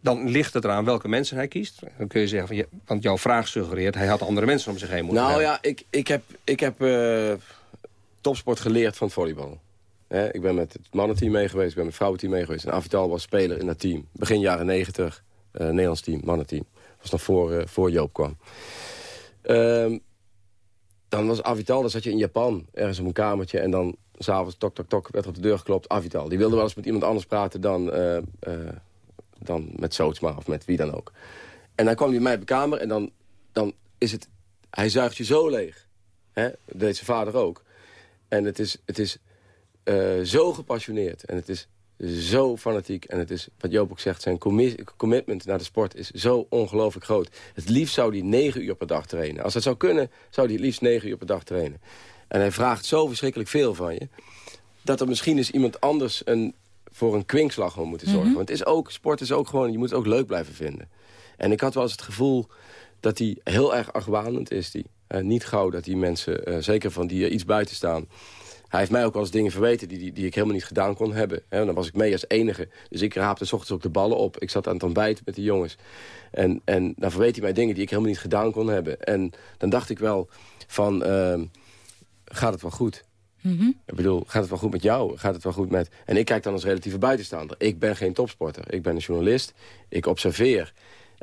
dan ligt het eraan welke mensen hij kiest. Dan kun je zeggen, van, ja, want jouw vraag suggereert... hij had andere mensen om zich heen moeten Nou hebben. ja, ik, ik heb, ik heb eh, topsport geleerd van volleybal. Hè, ik ben met het mannenteam mee geweest, ik ben met het vrouwenteam mee geweest. En Avital was speler in dat team. Begin jaren negentig, eh, Nederlands team, mannenteam. Was nog voor, eh, voor Joop kwam. Ehm, dan was Avital, dan zat je in Japan, ergens op een kamertje... en dan s'avonds, tok, tok, tok, werd op de deur geklopt, Avital. Die wilde wel eens met iemand anders praten dan, eh, dan met Sootsma of met wie dan ook. En dan kwam hij bij mij op de kamer en dan, dan is het... Hij zuigt je zo leeg. Hè? Dat deed zijn vader ook. En het is, het is eh, zo gepassioneerd. En het is zo fanatiek. En het is, wat Joop ook zegt, zijn commi- commitment naar de sport is zo ongelooflijk groot. Het liefst zou hij negen uur per dag trainen. Als dat zou kunnen, zou hij het liefst negen uur per dag trainen. En hij vraagt zo verschrikkelijk veel van je... dat er misschien eens iemand anders een, voor een kwinkslag gewoon moeten zorgen. Mhm. Want het is ook, sport is ook gewoon, je moet het ook leuk blijven vinden. En ik had wel eens het gevoel dat hij heel erg argwanend is. Die. Eh, niet gauw dat die mensen, eh, zeker van die er iets buiten staan... Hij heeft mij ook wel eens dingen verweten die, die, die ik helemaal niet gedaan kon hebben. Hè, dan was ik mee als enige. Dus ik raapte s ochtends ook de ballen op. Ik zat aan het ontbijt met die jongens. En, en dan verweet hij mij dingen die ik helemaal niet gedaan kon hebben. En dan dacht ik wel van, ehm, gaat het wel goed? Mhm. Ik bedoel, gaat het wel goed met jou? Gaat het wel goed met... En ik kijk dan als relatieve buitenstaander. Ik ben geen topsporter. Ik ben een journalist. Ik observeer.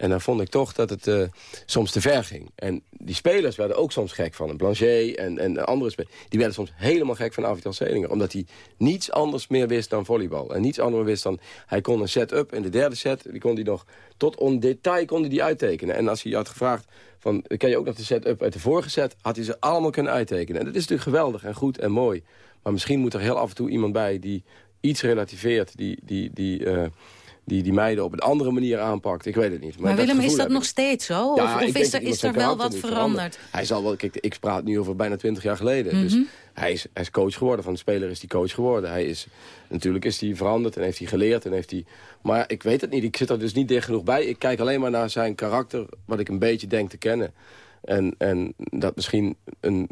En dan vond ik toch dat het eh, soms te ver ging. En die spelers werden ook soms gek van hem. Blanchet en, en andere spelers. Die werden soms helemaal gek van Avital Selinger. Omdat hij niets anders meer wist dan volleybal. En niets anders wist dan... Hij kon een set-up in de derde set. Die kon hij nog tot on detail kon die uittekenen. En als hij had gevraagd... Van, ken je ook nog de set-up uit de vorige set? Had hij ze allemaal kunnen uittekenen. En dat is natuurlijk geweldig en goed en mooi. Maar misschien moet er heel af en toe iemand bij die iets relativeert... die, die, die, eh, die, die meiden op een andere manier aanpakt. Ik weet het niet. Maar, Willem, is dat nog steeds zo? Ja, of is er, is er wel wat veranderd? Hij zal wel, kijk, ik praat nu over bijna twintig jaar geleden. Dus Mhm. hij is, hij is coach geworden. Van de speler is hij coach geworden. Hij is, natuurlijk is hij veranderd en heeft hij geleerd. En heeft hij, maar ik weet het niet. Ik zit er dus niet dicht genoeg bij. Ik kijk alleen maar naar zijn karakter, wat ik een beetje denk te kennen. En, en dat misschien een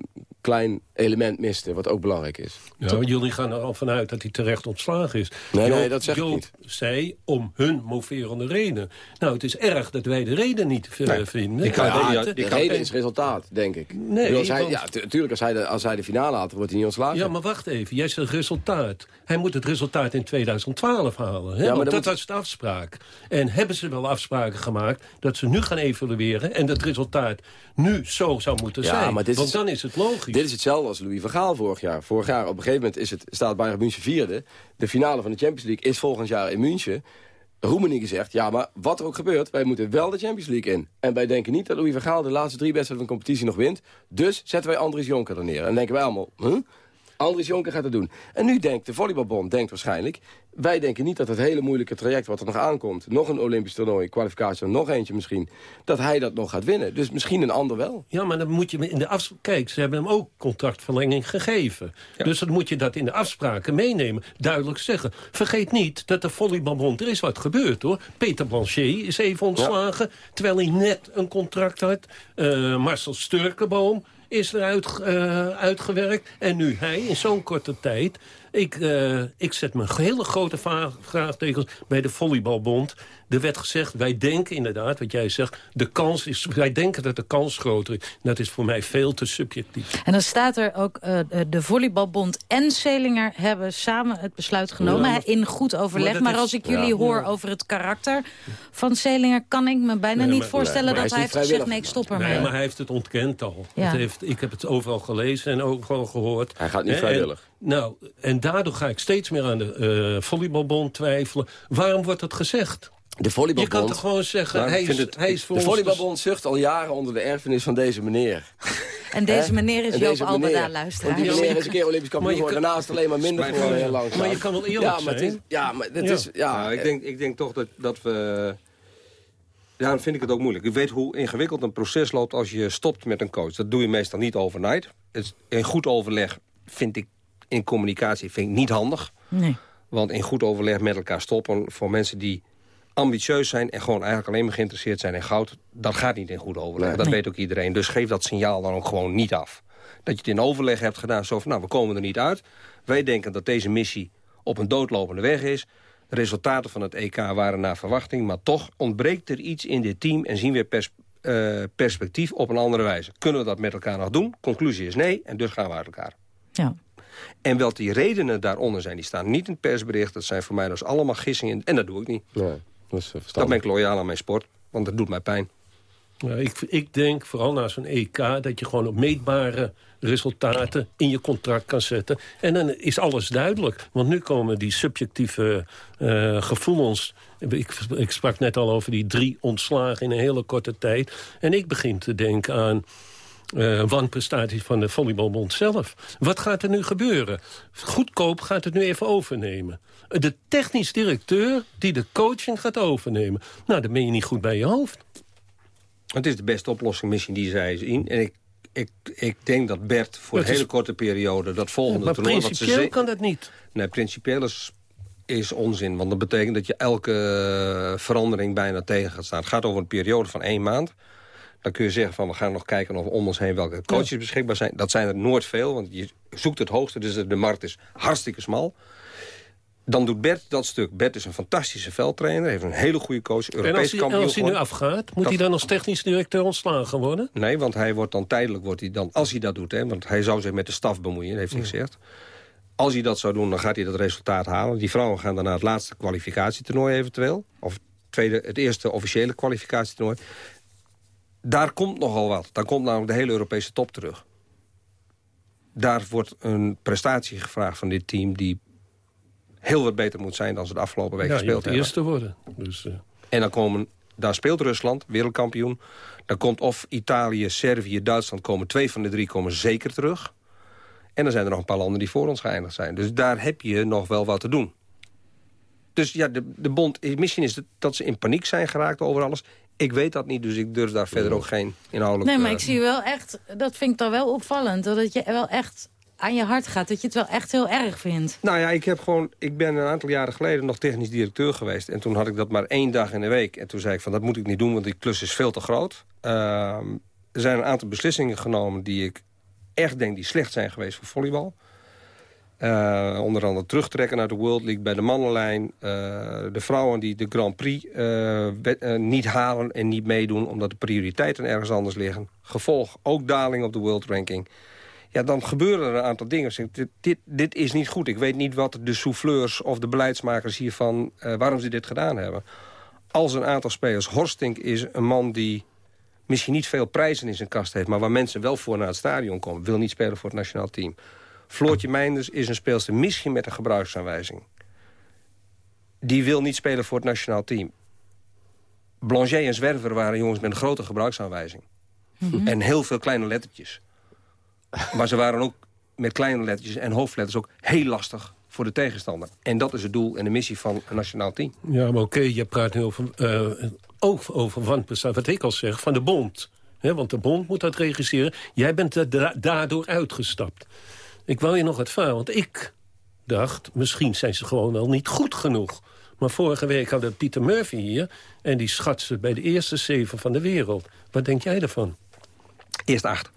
klein element miste, wat ook belangrijk is. Ja, jullie gaan er al vanuit dat hij terecht ontslagen is. Nee, dat zeg ik niet. zei om hun moverende reden. Nou, het is erg dat wij de reden niet eh, Nee. vinden. Die kan- Ja, ja, de- de reden is resultaat, denk ik. Nee, Ik bedoel, als hij, want- ja, tu- tuurlijk, als hij, de, als hij de finale haalt, wordt hij niet ontslagen. Ja, maar wacht even. Jij zegt resultaat. Hij moet het resultaat in 2012 halen. Hè? Ja, maar Want dat moet- was de afspraak. En hebben ze wel afspraken gemaakt dat ze nu gaan evalueren... en dat resultaat nu zo zou moeten Ja, zijn. maar dit Want is- dan is het logisch. Dit is hetzelfde als Louis van Gaal vorig jaar. Vorig jaar op een gegeven moment is het, staat Bayern München vierde. De finale van de Champions League is volgend jaar in München. Roemeningen zegt, ja, maar wat er ook gebeurt... wij moeten wel de Champions League in. En wij denken niet dat Louis van Gaal de laatste drie wedstrijden van de competitie nog wint. Dus zetten wij Andries Jonker er neer. En denken wij allemaal, huh? Andries Jonker gaat het doen. En nu denkt de volleybalbond, denkt waarschijnlijk... wij denken niet dat het hele moeilijke traject wat er nog aankomt... nog een Olympisch toernooi, kwalificatie, nog eentje misschien... dat hij dat nog gaat winnen. Dus misschien een ander wel. Ja, maar dan moet je in de afspraak... Kijk, ze hebben hem ook contractverlenging gegeven. Dus dan moet je dat in de afspraken meenemen. Duidelijk zeggen. Vergeet niet dat de volleybalbond... Er is wat gebeurd, hoor. Peter Blanchet is even ontslagen... terwijl hij net een contract had. Eh, Marcel Sturkenboom is eruit eh, uitgewerkt. En nu hij, in zo'n korte tijd... Ik, eh, ik zet mijn hele grote vraagtekens bij de volleybalbond. Er werd gezegd, wij denken inderdaad, wat jij zegt... de kans is, wij denken dat de kans groter is. Dat is voor mij veel te subjectief. En dan staat er ook, eh, de Volleybalbond en Celinger hebben samen het besluit genomen. Ja, maar- hè, in goed overleg. maar als is- ik jullie ja. hoor Ja. over het karakter van Celinger... kan ik me bijna Nee, niet maar- voorstellen nee, dat hij hij heeft gezegd... nee, ik stop ermee. Nee, maar hij heeft het ontkend al. Ja. Het heeft, ik heb het overal gelezen en overal gehoord. Hij gaat niet vrijwillig. Nou, en daardoor ga ik steeds meer aan de eh, volleybalbond twijfelen. Waarom wordt dat gezegd? De volleybalbond... Je kan toch gewoon zeggen, Nou, hij, is, het- hij is voor de ons... volleybalbond zucht al jaren onder de erfenis van deze meneer. [laughs] En deze meneer is Joop Albeda, meneer. luisteraar. Die meneer is een keer Olympisch Maar kampioen je geworden. kan- Daarnaast alleen maar minder voor heel lang. Maar je kan wel eerlijk ja, maar het zijn. is, ja, maar het Ja. is... Ja, Nou, ik, denk, ik denk toch dat, dat we... Daarom vind ik het ook moeilijk. Ik weet hoe ingewikkeld een proces loopt als je stopt met een coach. Dat doe je meestal niet overnight. Het is- in goed overleg vind ik in communicatie vind ik niet handig. Nee. Want in goed overleg met elkaar stoppen voor mensen die ambitieus zijn... en gewoon eigenlijk alleen maar geïnteresseerd zijn in goud... dat gaat niet in goed overleg. Dat Nee. weet ook iedereen. Dus geef dat signaal dan ook gewoon niet af. Dat je het in overleg hebt gedaan. Zo van, nou, we komen er niet uit. Wij denken dat deze missie op een doodlopende weg is. De resultaten van het EK waren naar verwachting. Maar toch ontbreekt er iets in dit team... en zien we pers eh, perspectief op een andere wijze. Kunnen we dat met elkaar nog doen? Conclusie is nee, en dus gaan we uit elkaar. Ja. En wat die redenen daaronder zijn, die staan niet in het persbericht. Dat zijn voor mij dus allemaal gissingen. En dat doe ik niet. dat is Dan verstandig. ben ik loyaal aan mijn sport, want dat doet mij pijn. Ja, ik, ik denk, vooral na zo'n EK, dat je gewoon op meetbare resultaten in je contract kan zetten. En dan is alles duidelijk. Want nu komen die subjectieve eh, gevoelens... Ik, ik sprak net al over die drie ontslagen in een hele korte tijd. En ik begin te denken aan eh wanprestaties van de volleybalbond zelf. Wat gaat er nu gebeuren? Goedkoop gaat het nu even overnemen. De technisch directeur die de coaching gaat overnemen. Nou, dan ben je niet goed bij je hoofd. Het is de beste oplossing misschien die zij zien. En ik, ik, ik denk dat Bert voor een hele is- korte periode... dat volgende maar toernooi... wat ze principieel ze- kan dat niet. Nee, principieel is, is onzin. Want dat betekent dat je elke eh, verandering bijna tegen gaat staan. Het gaat over een periode van één maand. Dan kun je zeggen van we gaan nog kijken of om ons heen welke coaches beschikbaar zijn. Dat zijn er nooit veel, want je zoekt het hoogste. Dus de markt is hartstikke smal. Dan doet Bert dat stuk. Bert is een fantastische veldtrainer. Heeft een hele goede coach. En Europees als hij, kampioen als hij nu afgaat, moet hij dan als technisch directeur ontslagen worden? Nee, want hij wordt dan tijdelijk, wordt hij dan, als hij dat doet... Hè, want hij zou zich met de staf bemoeien, heeft hij gezegd. Als hij dat zou doen, dan gaat hij dat resultaat halen. Die vrouwen gaan naar het laatste kwalificatietoernooi eventueel. Of tweede, het eerste officiële kwalificatietoernooi. Daar komt nogal wat. Dan komt namelijk de hele Europese top terug. Daar wordt een prestatie gevraagd van dit team... die heel wat beter moet zijn dan ze de afgelopen week ja, gespeeld hebben. eerste worden. Dus, eh, En dan komen, daar speelt Rusland, wereldkampioen. Dan komt of Italië, Servië, Duitsland komen twee van de drie komen zeker terug. En dan zijn er nog een paar landen die voor ons geëindigd zijn. Dus daar heb je nog wel wat te doen. Dus ja, de, de bond, misschien is het dat ze in paniek zijn geraakt over alles. Ik weet dat niet, dus ik durf daar verder ook geen inhoudelijk... Nee, maar eh, ik zie wel echt, dat vind ik dan wel opvallend. Dat het je wel echt aan je hart gaat. Dat je het wel echt heel erg vindt. Nou ja, ik, heb gewoon, ik ben een aantal jaren geleden nog technisch directeur geweest. En toen had ik dat maar één dag in de week. En toen zei ik van, dat moet ik niet doen, want die klus is veel te groot. Ehm, er zijn een aantal beslissingen genomen die ik echt denk die slecht zijn geweest voor volleybal. Uh, onder andere terugtrekken uit de World League bij de mannenlijn. Uh, de vrouwen die de Grand Prix uh, niet halen en niet meedoen... omdat de prioriteiten ergens anders liggen. Gevolg ook daling op de World Ranking. Ja, dan gebeuren er een aantal dingen. Dit, dit, dit is niet goed. Ik weet niet wat de souffleurs of de beleidsmakers hiervan... waarom ze dit gedaan hebben. Als een aantal spelers... Horstink is een man die misschien niet veel prijzen in zijn kast heeft... maar waar mensen wel voor naar het stadion komen. Wil niet spelen voor het nationaal team. Floortje Meinders is een speelster misschien met een gebruiksaanwijzing. Die wil niet spelen voor het nationaal team. Blanchet en Zwerver waren jongens met een grote gebruiksaanwijzing. Mhm. En heel veel kleine lettertjes. maar ze waren ook met kleine lettertjes en hoofdletters ook heel lastig voor de tegenstander. En dat is het doel en de missie van een nationaal team. Ja, maar oké, je praat nu over, uh, ook over wanprestatie, wat ik al zeg, van de bond. He, want de bond moet dat regisseren. Jij bent er da daardoor uitgestapt. Ik wou je nog wat vragen, want ik dacht... misschien zijn ze gewoon wel niet goed genoeg. Maar vorige week hadden Pieter Murphy hier... en die schat ze bij de eerste zeven van de wereld. Wat denk jij ervan? Eerst acht.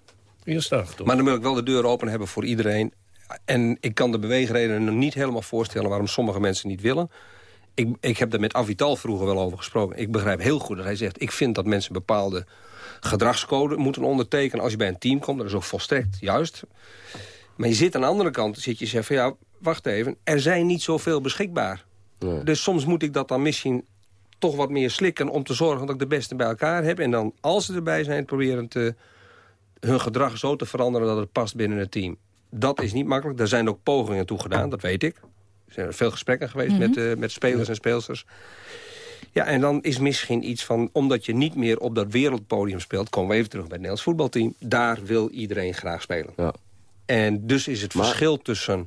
Eerst acht, hoor. Maar dan wil ik wel de deur open hebben voor iedereen. En ik kan de beweegredenen nog niet helemaal voorstellen... waarom sommige mensen niet willen. Ik, ik heb daar met Avital vroeger wel over gesproken. Ik begrijp heel goed dat hij zegt... ik vind dat mensen bepaalde gedragscode moeten ondertekenen... als je bij een team komt. Dat is ook volstrekt juist. Maar je zit aan de andere kant, zit je zegt van ja, wacht even, er zijn niet zoveel beschikbaar. Nee. Dus soms moet ik dat dan misschien toch wat meer slikken om te zorgen dat ik de beste bij elkaar heb. En dan, als ze erbij zijn, proberen te, hun gedrag zo te veranderen dat het past binnen het team. Dat is niet makkelijk. Daar zijn ook pogingen toe gedaan, dat weet ik. Er zijn veel gesprekken geweest Mhm. met, uh, met spelers en speelsters. Ja, en dan is misschien iets van... omdat je niet meer op dat wereldpodium speelt... komen we even terug bij het Nederlands voetbalteam... daar wil iedereen graag spelen. Ja. En dus is het Maar- verschil tussen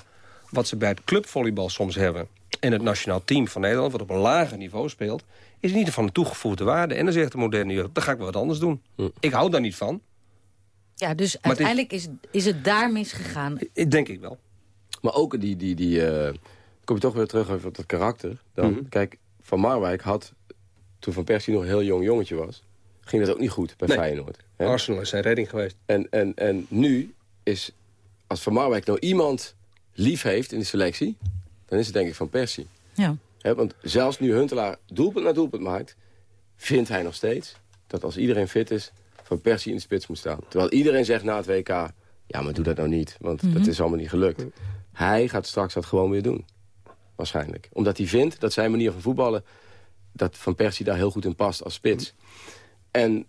wat ze bij het clubvolleybal soms hebben... en het nationaal team van Nederland, wat op een lager niveau speelt... is in ieder geval een toegevoegde waarde. En dan zegt de moderne jeugd, dan ga ik wel wat anders doen. Ik hou daar niet van, Ja, dus Maar het is- uiteindelijk is, is het daar misgegaan. Ik denk ik wel. Maar ook die, die, die eh, kom je toch weer terug over dat karakter. Dan, Mhm. Kijk, Van Marwijk had, toen Van Persie nog een heel jong jongetje was... ging dat ook niet goed bij Nee. Feyenoord. hè? Arsenal is zijn redding geweest. En, en, en nu is, als Van Marwijk nou iemand lief heeft in de selectie... dan is het denk ik Van Persie. Ja. Hè, want zelfs nu Huntelaar doelpunt na doelpunt maakt... vindt hij nog steeds dat als iedereen fit is... Van Persie in de spits moet staan. Terwijl iedereen zegt na het WK... ja, maar doe dat nou niet, want Mhm. dat is allemaal niet gelukt. Hij gaat straks dat gewoon weer doen. Waarschijnlijk. Omdat hij vindt dat zijn manier van voetballen... dat Van Persie daar heel goed in past als spits. En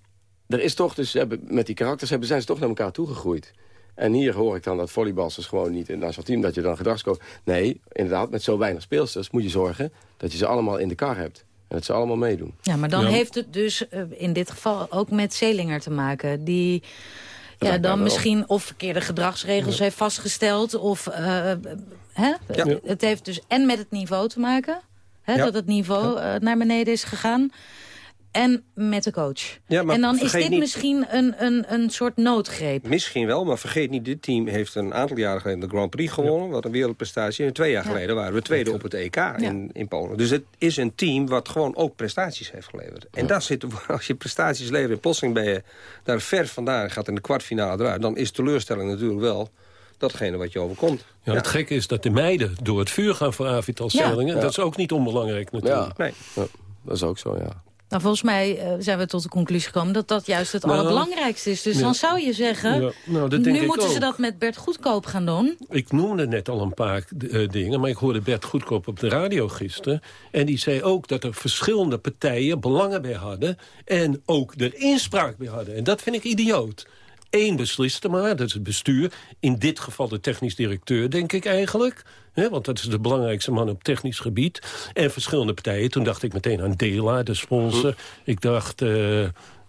er is toch dus, ze hebben, met die karakters hebben, zijn ze toch naar elkaar toegegroeid. En hier hoor ik dan dat volleybalsters gewoon niet in het nationaal team... dat je dan gedragscode... Nee, inderdaad, met zo weinig speelsters moet je zorgen... dat je ze allemaal in de kar hebt. En dat ze allemaal meedoen. Ja, maar dan Ja. heeft het dus eh, in dit geval ook met Zelinger te maken. Die ja, dan misschien of verkeerde gedragsregels heeft vastgesteld. Of, eh, hè? Ja. Het heeft dus en met het niveau te maken. Hè, Ja. Dat het niveau eh, naar beneden is gegaan. En met de coach. Ja, maar en dan is dit niet- misschien een, een, een soort noodgreep. Misschien wel, maar vergeet niet, dit team heeft een aantal jaren geleden de Grand Prix gewonnen. Wat een wereldprestatie. En twee jaar Ja. geleden waren we tweede op het EK in, in Polen. Dus het is een team wat gewoon ook prestaties heeft geleverd. En daar zit, [laughs] als je prestaties levert en plotseling ben je daar ver vandaan... en gaat in de kwartfinale eruit, dan is teleurstelling natuurlijk wel datgene wat je overkomt. Ja, Het gekke is dat de meiden door het vuur gaan voor Avital. Ja. Dat is ook niet onbelangrijk natuurlijk. Nee. Ja, dat is ook zo, ja. Nou, volgens mij eh, zijn we tot de conclusie gekomen dat dat juist het Nou, allerbelangrijkste is. Dus ja. dan zou je zeggen, Ja, nou, dat denk nu moeten ze dat met Bert Goedkoop gaan doen. Ik noemde net al een paar eh, dingen, maar ik hoorde Bert Goedkoop op de radio gisteren. En die zei ook dat er verschillende partijen belangen bij hadden... en ook er inspraak bij hadden. En dat vind ik idioot. Eén besliste maar, dat is het bestuur. In dit geval de technisch directeur, denk ik eigenlijk. Hè, want dat is de belangrijkste man op technisch gebied. En verschillende partijen. Toen dacht ik meteen aan Dela, de sponsor. Ik dacht... eh,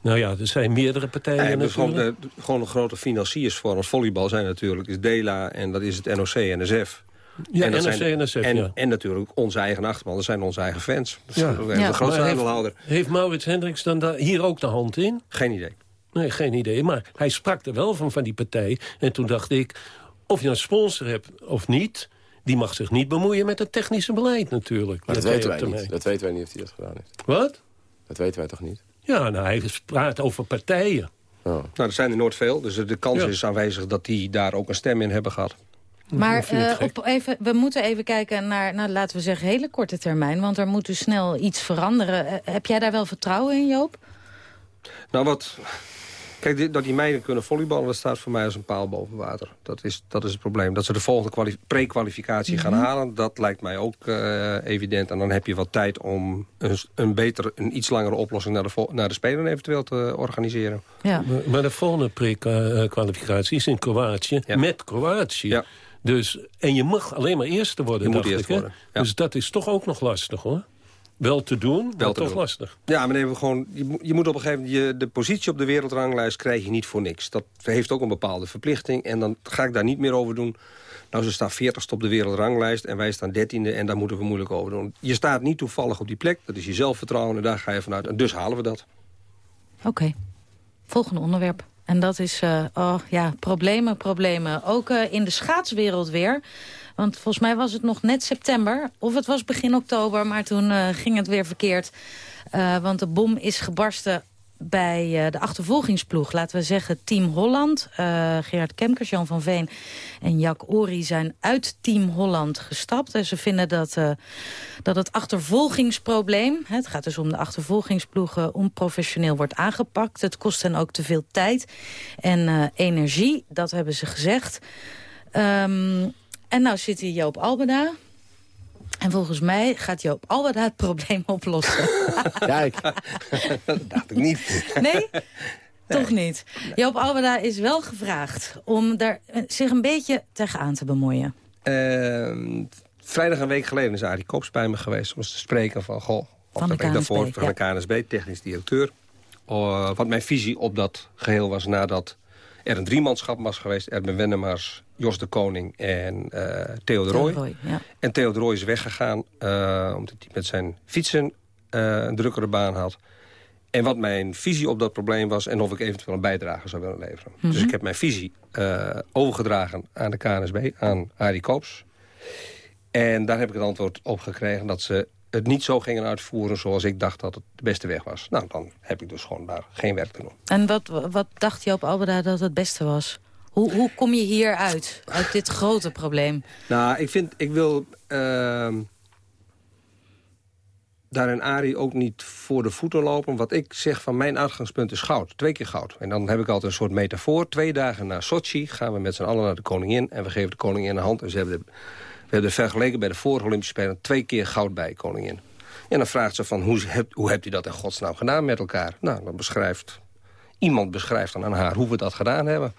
Nou ja, er zijn meerdere partijen Ja, gewoon, de, gewoon de grote financiers voor ons volleybal zijn natuurlijk is DELA en dat is het NOC en NSF. Ja, en dat NOC, zijn, NSF, en, ja. en natuurlijk onze eigen achterban, dat zijn onze eigen fans. Dat is Ja. de grootste Maar aandeelhouder. heeft, heeft Maurits Hendricks dan daar hier ook de hand in? Geen idee. Nee, geen idee. Maar hij sprak er wel van, van die partij. En toen dacht ik, of je een sponsor hebt of niet... die mag zich niet bemoeien met het technische beleid natuurlijk. Maar dat weten wij niet. Dat weten wij niet of hij dat gedaan heeft. Wat? Dat weten wij toch niet? Ja, nou, hij praat over partijen. Nou, er zijn er nooit veel, dus de kans Ja. is aanwezig dat die daar ook een stem in hebben gehad. Maar eh, op even, we moeten even kijken naar, nou, laten we zeggen, hele korte termijn. Want er moet dus snel iets veranderen. Eh, heb jij daar wel vertrouwen in, Joop? Nou, wat... Kijk, dat die meiden kunnen volleyballen, dat staat voor mij als een paal boven water. Dat is, dat is het probleem. Dat ze de volgende kwali- pre-kwalificatie gaan Mhm. halen, dat lijkt mij ook eh, evident. En dan heb je wat tijd om een, een betere, een iets langere oplossing naar de, naar de Spelen eventueel te organiseren. Ja. Maar, maar de volgende pre-kwalificatie is in Kroatië. Met Kroatië. Dus, en je mag alleen maar eerste worden, Je moet dacht eerst ik, hè? worden, ja. Dus dat is toch ook nog lastig, hoor. Wel te doen, maar Wel te toch doen. lastig. Ja, maar we gewoon, je, moet- je moet op een gegeven moment... Je, de positie op de wereldranglijst krijg je niet voor niks. Dat heeft ook een bepaalde verplichting. En dan ga ik daar niet meer over doen. Nou, ze staan 40ste op de wereldranglijst en wij staan 13e... en daar moeten we moeilijk over doen. Je staat niet toevallig op die plek. Dat is je zelfvertrouwen en daar ga je vanuit. En dus halen we dat. Oké. Volgende onderwerp. En dat is, eh, oh ja, problemen, problemen. Ook eh, in de schaatswereld weer. Want volgens mij was het nog net september. Of het was begin oktober, maar toen eh, ging het weer verkeerd. Eh, want de bom is gebarsten bij eh, de achtervolgingsploeg. Laten we zeggen Team Holland. Gerard Kemkers, Jan van Veen en Jack Ori zijn uit Team Holland gestapt. En ze vinden dat, dat het achtervolgingsprobleem... het gaat dus om de achtervolgingsploegen... onprofessioneel wordt aangepakt. Het kost hen ook te veel tijd en energie. Dat hebben ze gezegd. Ehm, en nou zit hier Joop Albeda... En volgens mij gaat Joop Albeda het probleem oplossen. [laughs] Kijk. [laughs] dat dacht ik niet. Nee? Toch niet. Joop Albeda is wel gevraagd om daar eh, zich een beetje tegenaan te bemoeien. Ehm, vrijdag een week geleden is Arie Kops bij me geweest... om eens te spreken van, goh, of Van KNSB, daarvoor van de KNSB, technisch directeur. Uh, wat mijn visie op dat geheel was nadat er een driemanschap was geweest. Erben Wennemars, Jos de Koning en eh Theo de. Theo Rooij, ja. En Theo de Rooij is weggegaan eh, omdat hij met zijn fietsen eh, een drukkere baan had. En wat mijn visie op dat probleem was... en of ik eventueel een bijdrage zou willen leveren. Mhm. Dus ik heb mijn visie overgedragen aan de KNSB, aan Arie Koops. En daar heb ik het antwoord op gekregen dat ze het niet zo gingen uitvoeren... zoals ik dacht dat het de beste weg was. Nou, dan heb ik dus gewoon daar geen werk te doen. En wat, wat dacht Joop Albeda dat het beste was? Hoe, hoe kom je hier uit, uit dit grote probleem? Nou, ik vind, ik wil ehm daar een Arie ook niet voor de voeten lopen. Wat ik zeg van mijn uitgangspunt is goud. Twee keer goud. En dan heb ik altijd een soort metafoor. Twee dagen na Sochi gaan we met z'n allen naar de koningin. En we geven de koningin een hand. En ze hebben de, hebben er vergeleken bij de vorige Olympische Spelen... twee keer goud bij koningin. En dan vraagt ze van, hoe, heb, hoe hebt u dat in godsnaam gedaan met elkaar? Nou, dan beschrijft... Iemand beschrijft dan aan haar hoe we dat gedaan hebben.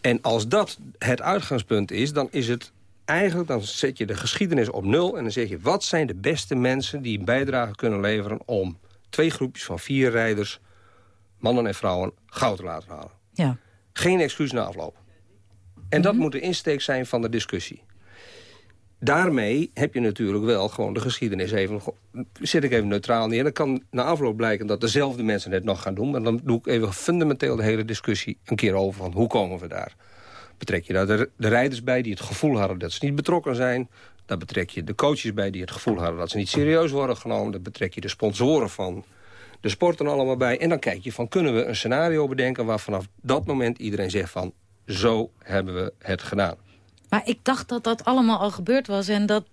En als dat het uitgangspunt is, dan is het eigenlijk... dan zet je de geschiedenis op nul en dan zeg je... wat zijn de beste mensen die een bijdrage kunnen leveren... om twee groepjes van vier rijders, mannen en vrouwen, goud te laten halen. Ja. Geen excuus na afloop. En dat moet de insteek zijn van de discussie. Daarmee heb je natuurlijk wel gewoon de geschiedenis even... zet ik even neutraal neer. Dan kan na afloop blijken dat dezelfde mensen het nog gaan doen. Maar dan doe ik even fundamenteel de hele discussie een keer over... van hoe komen we daar? Betrek je daar de, de rijders bij die het gevoel hadden dat ze niet betrokken zijn... daar betrek je de coaches bij die het gevoel hadden dat ze niet serieus worden genomen... daar betrek je de sponsoren van de sporten allemaal bij. En dan kijk je van, kunnen we een scenario bedenken... waar vanaf dat moment iedereen zegt van, zo hebben we het gedaan. Maar ik dacht dat dat allemaal al gebeurd was en dat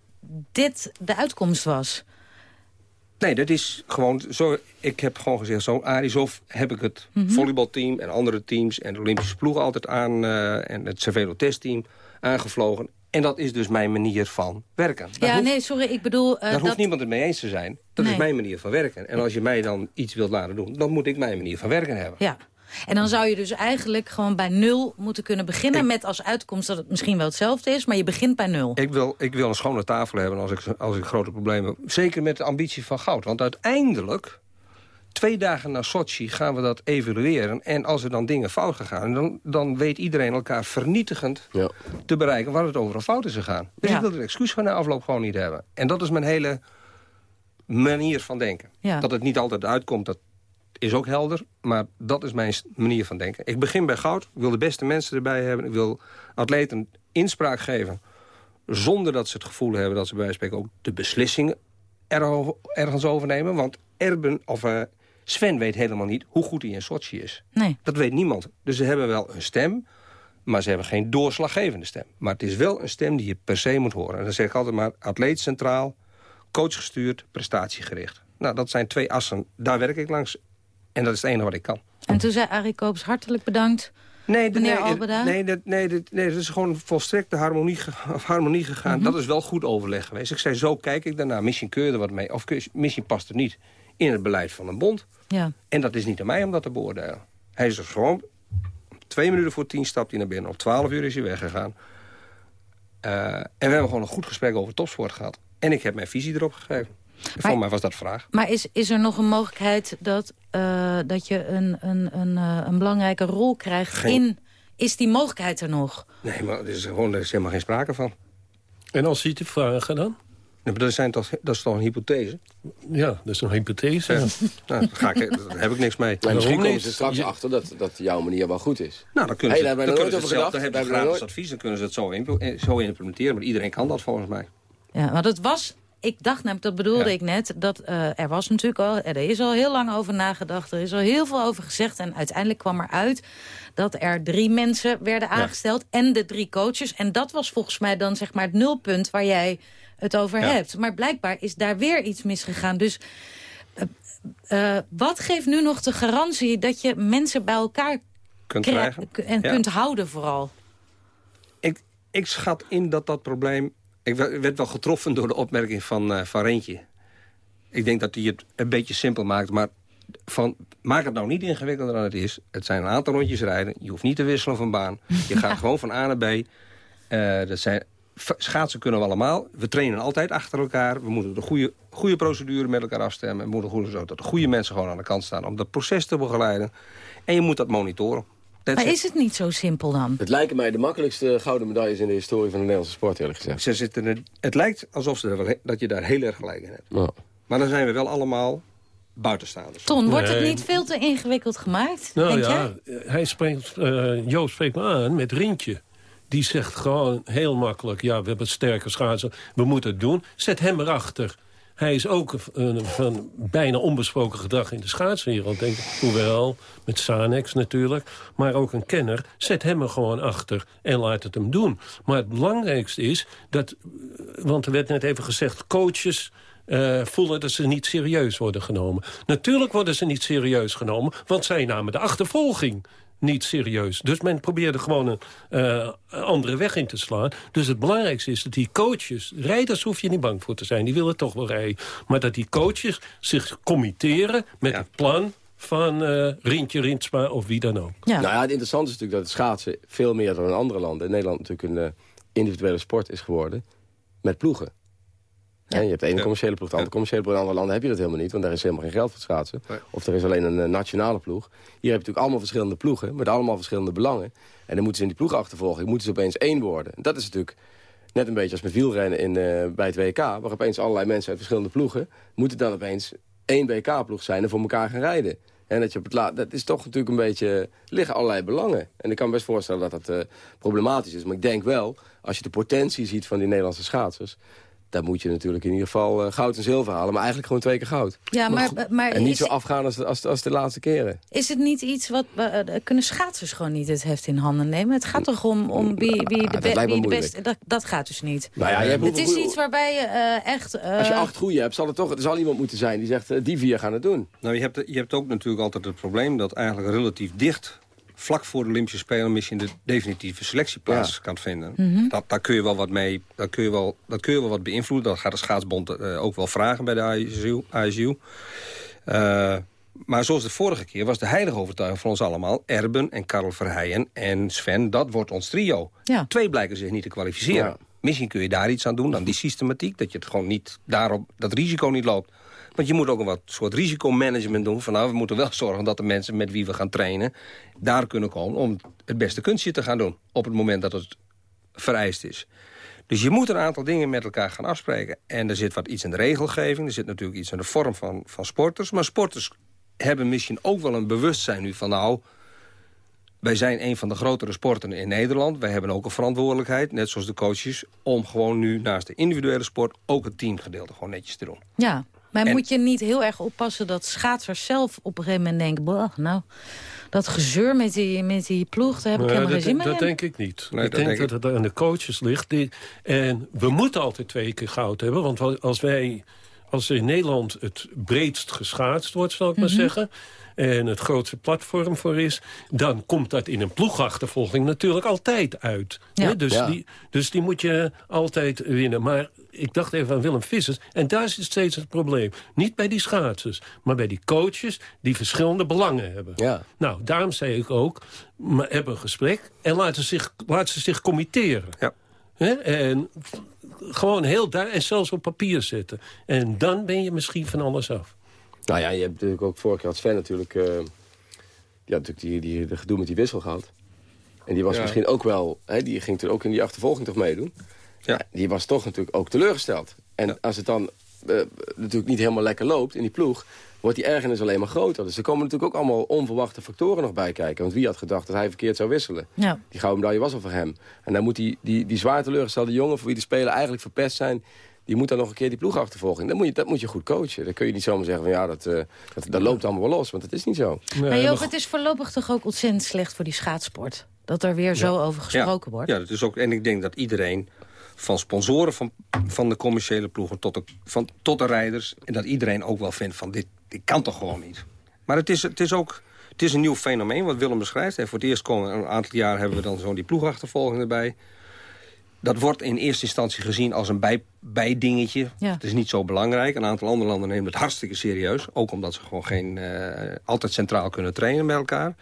dit de uitkomst was. Nee, dat is gewoon zo. Ik heb gewoon gezegd, zo, Arie, zo heb ik het Mhm. volleybalteam en andere teams... en de Olympische ploeg altijd aan eh, en het Cervelo testteam aangevlogen. En dat is dus mijn manier van werken. Daar ja, hoeft, nee, sorry, ik bedoel... eh, daar dat... hoeft niemand het mee eens te zijn. Dat Nee. is mijn manier van werken. En als je mij dan iets wilt laten doen, dan moet ik mijn manier van werken hebben. Ja. En dan zou je dus eigenlijk gewoon bij nul moeten kunnen beginnen... met als uitkomst dat het misschien wel hetzelfde is, maar je begint bij nul. Ik wil, ik wil een schone tafel hebben als ik, als ik grote problemen heb. Zeker met de ambitie van goud. Want uiteindelijk twee dagen na Sochi gaan we dat evalueren. En als er dan dingen fout gaan, dan, dan weet iedereen elkaar vernietigend Ja. te bereiken waar het overal fout is gegaan. Dus Ja. ik wil het excuus van de afloop gewoon niet hebben. En dat is mijn hele manier van denken. Ja. Dat het niet altijd uitkomt, dat is ook helder. Maar dat is mijn manier van denken. Ik begin bij goud. Ik wil de beste mensen erbij hebben. Ik wil atleten inspraak geven. Zonder dat ze het gevoel hebben dat ze bij wijze van spreken ook de beslissingen er- ergens overnemen. Want Erben, of eh, Sven weet helemaal niet hoe goed hij in Sochi is. Nee. Dat weet niemand. Dus ze hebben wel een stem, maar ze hebben geen doorslaggevende stem. Maar het is wel een stem die je per se moet horen. En dan zeg ik altijd maar atleet centraal, coachgestuurd, prestatiegericht. Nou, dat zijn twee assen. Daar werk ik langs. En dat is het enige wat ik kan. En toen zei Arie Koops hartelijk bedankt. Nee, Meneer nee, Albeda? Nee, dat, nee, dat, nee, dat is gewoon volstrekte harmonie, ge- of harmonie gegaan. Mhm. Dat is wel goed overleg geweest. Ik zei, zo kijk ik daarna. Misschien kun je er wat mee. Of misschien past het niet in het beleid van een bond. Ja. En dat is niet aan mij om dat te beoordelen. Hij is dus gewoon... Twee minuten voor tien stapt hij naar binnen. Om twaalf uur is hij weggegaan. Eh, en we hebben gewoon een goed gesprek over topsport gehad. En ik heb mijn visie erop gegeven. En Voor mij was dat de vraag. Maar is, is er nog een mogelijkheid dat, eh, dat je een, een, een, eh, een belangrijke rol krijgt Geen- in... Is die mogelijkheid er nog? Nee, maar er is, gewoon, er is helemaal geen sprake van. En als hij te vragen dan? Nee, maar dat, zijn toch, dat is toch een hypothese? Ja, dat is een hypothese. Ja. Nou, daar, ga ik, daar heb ik niks mee. Maar misschien komen ze straks achter dat, dat jouw manier wel goed is. Nou, dan kunnen ze, Hey, daar dan kunnen ze het zelf, dan hebben ze Daar hebben we gratis advies, dan kunnen ze het zo, impl- eh, zo implementeren. Maar iedereen kan dat volgens mij. Ja, want het was... Ik dacht namelijk, dat bedoelde Ja. ik net, dat eh, er was natuurlijk al... Er is al heel lang over nagedacht, er is al heel veel over gezegd... en uiteindelijk kwam er uit dat er drie mensen werden aangesteld... en de drie coaches. En dat was volgens mij dan zeg maar het nulpunt waar jij het over Ja. hebt. Maar blijkbaar is daar weer iets misgegaan. Dus eh, eh, wat geeft nu nog de garantie dat je mensen bij elkaar Kunt krijgen. en kunt houden vooral? Ik, ik schat in dat dat probleem... Ik we- werd wel getroffen door de opmerking van, eh van Rentje. Ik denk dat hij het een beetje simpel maakt. Maar van, maak het nou niet ingewikkelder dan het is. Het zijn een aantal rondjes rijden. Je hoeft niet te wisselen van baan. Je gaat [laughs] gewoon van A naar B. Eh, dat zijn, schaatsen kunnen we allemaal. We trainen altijd achter elkaar. We moeten de goede, goede procedure met elkaar afstemmen. We moeten goed zorgen dat de goede mensen gewoon aan de kant staan... om dat proces te begeleiden. En je moet dat monitoren. That's Maar it. is het niet zo simpel dan? Het lijken mij de makkelijkste gouden medailles in de historie van de Nederlandse sport, eerlijk gezegd. Ze zitten er, het lijkt alsof ze er dat je daar heel erg gelijk in hebt. Maar dan zijn we wel allemaal buitenstaanders. Ton, wordt het niet veel te ingewikkeld gemaakt? Nou denk ja, jij? hij spreekt, eh, Joost spreekt me aan met Rintje. Die zegt gewoon heel makkelijk, ja, we hebben sterke schaatsen, we moeten het doen. Zet hem erachter. Hij is ook van bijna onbesproken gedrag in de schaatswereld, denk. Hoewel, met Sanex natuurlijk. Maar ook een kenner. Zet hem er gewoon achter en laat het hem doen. Maar het belangrijkste is dat... Want er werd net even gezegd, coaches eh, voelen dat ze niet serieus worden genomen. Natuurlijk worden ze niet serieus genomen, want zij namen de achtervolging niet serieus. Dus men probeerde gewoon een eh, andere weg in te slaan. Dus het belangrijkste is dat die coaches... rijders hoef je niet bang voor te zijn, die willen toch wel rijden. Maar dat die coaches zich committeren met het plan van eh Rintje Rintsma of wie dan ook. Ja. Nou ja, het interessante is natuurlijk dat het schaatsen veel meer dan in andere landen... in Nederland natuurlijk een eh, individuele sport is geworden met ploegen. Hè, je hebt de ene commerciële ploeg, de andere commerciële ploeg. In andere landen heb je dat helemaal niet, want daar is helemaal geen geld voor het schaatsen. Of er is alleen een eh, nationale ploeg. Hier heb je natuurlijk allemaal verschillende ploegen, met allemaal verschillende belangen. En dan moeten ze in die ploegachtervolging moeten ze opeens één worden. En dat is natuurlijk net een beetje als met wielrennen in, eh, bij het WK... waar opeens allerlei mensen uit verschillende ploegen... moeten dan opeens één WK-ploeg zijn en voor elkaar gaan rijden. En dat, je op het dat is toch natuurlijk een beetje... er liggen allerlei belangen. En ik kan me best voorstellen dat dat eh, problematisch is. Maar ik denk wel, als je de potentie ziet van die Nederlandse schaatsers... dan moet je natuurlijk in ieder geval eh, goud en zilver halen. Maar eigenlijk gewoon twee keer goud. Ja, maar, maar en niet is, zo afgaan als de, als, de- als de laatste keren. is het niet iets wat... eh, kunnen schaatsers gewoon niet het heft in handen nemen? Het gaat toch om, om wie, wie de, dat be- lijkt me wie de beste... Dat, dat gaat dus niet. Nou ja, je hebt het is goeie- iets waarbij je eh, echt... eh, Als je acht goeie hebt, zal er toch er zal iemand moeten zijn die zegt... die vier gaan het doen. Nou, je hebt, je hebt ook natuurlijk altijd het probleem dat eigenlijk relatief dicht... vlak voor de Olympische Spelen misschien de definitieve selectieplaats Ja. kan vinden. Mhm. dat, daar kun je wel wat mee, daar kun je wel, dat kun je wel wat beïnvloeden. Dat gaat de schaatsbond eh, ook wel vragen bij de ISU. ISU. Eh, maar zoals de vorige keer was de heilige overtuiging van ons allemaal... Erben en Karel Verheijen en Sven, dat wordt ons trio. Ja. Twee blijken zich niet te kwalificeren. Ja. Misschien kun je daar iets aan doen, aan die systematiek. Dat je het gewoon niet daarop, dat risico niet loopt. Want je moet ook een wat soort risicomanagement doen. Van nou, we moeten wel [laughs] zorgen dat de mensen met wie we gaan trainen... daar kunnen komen om het beste kunstje te gaan doen. Op het moment dat het vereist is. Dus je moet een aantal dingen met elkaar gaan afspreken. En er zit wat iets in de regelgeving. Er zit natuurlijk iets in de vorm van, van sporters. Maar sporters hebben misschien ook wel een bewustzijn nu van... nou, wij zijn een van de grotere sporten in Nederland. Wij hebben ook een verantwoordelijkheid, net zoals de coaches... om gewoon nu naast de individuele sport ook het teamgedeelte gewoon netjes te doen. Ja, maar moet je niet heel erg oppassen dat schaatsers zelf op een gegeven moment denken... nou, dat gezeur met die, met die ploeg, daar heb ik helemaal geen zin meer Dat denk ik niet. ik denk, dat het aan de coaches ligt. Die, en we moeten altijd twee keer goud hebben. Want als wij, als in Nederland het breedst geschaatst wordt, zal ik maar mhm. zeggen en het grootste platform voor is... dan komt dat in een ploegachtervolging natuurlijk altijd uit. Ja. Dus, Die, dus die moet je altijd winnen. Maar ik dacht even aan Willem Vissers. En daar is steeds het probleem. Niet bij die schaatsers, maar bij die coaches... die verschillende belangen hebben. Ja. Nou, daarom zei ik ook, maar heb een gesprek... en laten ze zich, laten ze zich committeren. Ja. En gewoon heel daar en zelfs op papier zetten. En dan ben je misschien van alles af. Nou ja, je hebt natuurlijk ook vorig jaar had Sven natuurlijk... Uh, die had natuurlijk die, die, de gedoe met die wissel gehad. En die was misschien ook wel... Hè, die ging toen ook in die achtervolging toch meedoen. Ja. die was toch natuurlijk ook teleurgesteld. En als het dan uh, natuurlijk niet helemaal lekker loopt in die ploeg... wordt die ergernis alleen maar groter. Dus er komen natuurlijk ook allemaal onverwachte factoren nog bij kijken. Want wie had gedacht dat hij verkeerd zou wisselen? Ja. Die gouden medaille was al voor hem. En dan moet die, die, die zwaar teleurgestelde jongen... voor wie de spelen eigenlijk verpest zijn die moet dan nog een keer die ploeg achtervolgen. Dat moet je, dat moet je goed coachen. Dan kun je niet zomaar zeggen van ja, dat, uh, dat, dat loopt allemaal wel los. Want het is niet zo. Nee, maar Joop, het is voorlopig toch ook ontzettend slecht voor die schaatsport? Dat er weer zo over gesproken wordt. Ja, dat is ook, en ik denk dat iedereen van sponsoren van, van de commerciële ploegen tot de, van, tot de rijders... en dat iedereen ook wel vindt van dit, dit kan toch gewoon niet. Maar het is, het is ook het is een nieuw fenomeen wat Willem beschrijft. En voor het eerst komen een aantal jaar hebben we dan zo'n die ploegachtervolging erbij dat wordt in eerste instantie gezien als een bij, bijdingetje. Het is niet zo belangrijk. Een aantal andere landen nemen het hartstikke serieus. Ook omdat ze gewoon geen, uh, altijd centraal kunnen trainen met elkaar.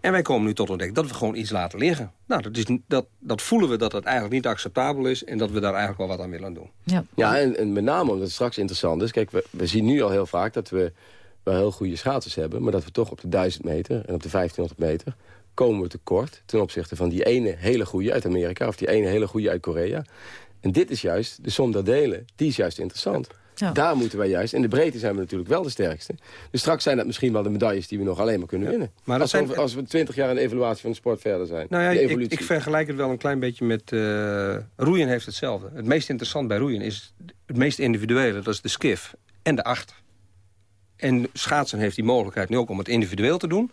En wij komen nu tot ontdekking dat we gewoon iets laten liggen. Nou, dat, is, dat, dat voelen we dat dat eigenlijk niet acceptabel is... en dat we daar eigenlijk wel wat aan willen doen. Ja, ja en, en met name omdat het straks interessant is... kijk, we, we zien nu al heel vaak dat we wel heel goede schaatsers hebben... maar dat we toch op de 1000 meter en op de 1500 meter komen we tekort ten opzichte van die ene hele goede uit Amerika... of die ene hele goede uit Korea. En dit is juist, de som der delen, die is juist interessant. Daar moeten wij juist, in de breedte zijn we natuurlijk wel de sterkste. Dus straks zijn dat misschien wel de medailles die we nog alleen maar kunnen winnen. Maar als, zijn... we, als we twintig jaar in de evaluatie van de sport verder zijn. Nou ja, ik, ik, vergelijk het wel een klein beetje met... Uh, roeien heeft hetzelfde. Het meest interessant bij roeien is het meest individuele. Dat is de skif en de achter. En schaatsen heeft die mogelijkheid nu ook om het individueel te doen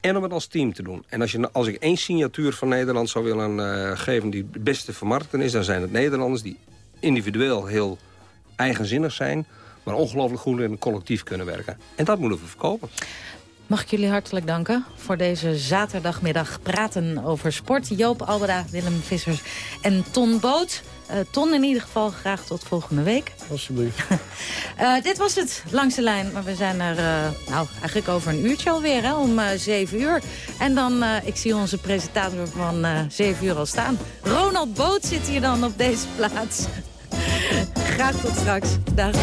en om het als team te doen. En als, je, als ik één signatuur van Nederland zou willen uh, geven... die het beste vermarkten is, dan zijn het Nederlanders... die individueel heel eigenzinnig zijn... maar ongelooflijk goed in een collectief kunnen werken. En dat moeten we verkopen. Mag ik jullie hartelijk danken voor deze zaterdagmiddag praten over sport. Joop Albera, Willem Vissers en Ton Boot. Uh, Ton in ieder geval graag tot volgende week. Alsjeblieft. uh, [laughs] dit was het langs de lijn. Maar we zijn er uh, nou, eigenlijk over een uurtje alweer, hè, om 7 uur. En dan, ik zie onze presentator van 7 uur al staan. Ronald Boot zit hier dan op deze plaats. [laughs] graag tot straks. Dag.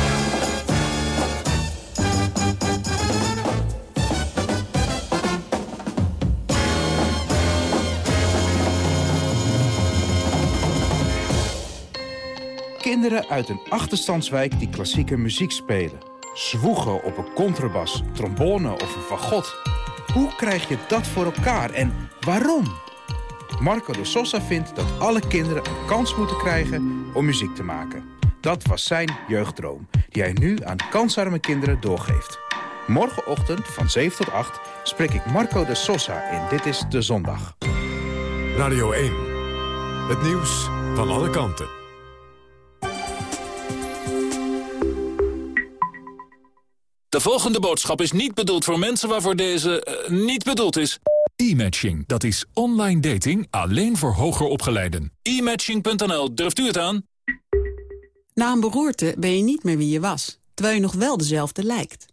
Kinderen uit een achterstandswijk die klassieke muziek spelen. Zwoegen op een contrabas, trombone of een fagot. Hoe krijg je dat voor elkaar en waarom? Marco de Sosa vindt dat alle kinderen een kans moeten krijgen om muziek te maken. Dat was zijn jeugddroom, die hij nu aan kansarme kinderen doorgeeft. Morgenochtend van 7 tot 8 spreek ik Marco de Sosa in Dit is de Zondag. Radio 1. Het nieuws van alle kanten. De volgende boodschap is niet bedoeld voor mensen waarvoor deze uh, niet bedoeld is. E-matching, dat is online dating alleen voor hoger opgeleiden. E-matching.nl, durft u het aan? Na een beroerte ben je niet meer wie je was, terwijl je nog wel dezelfde lijkt.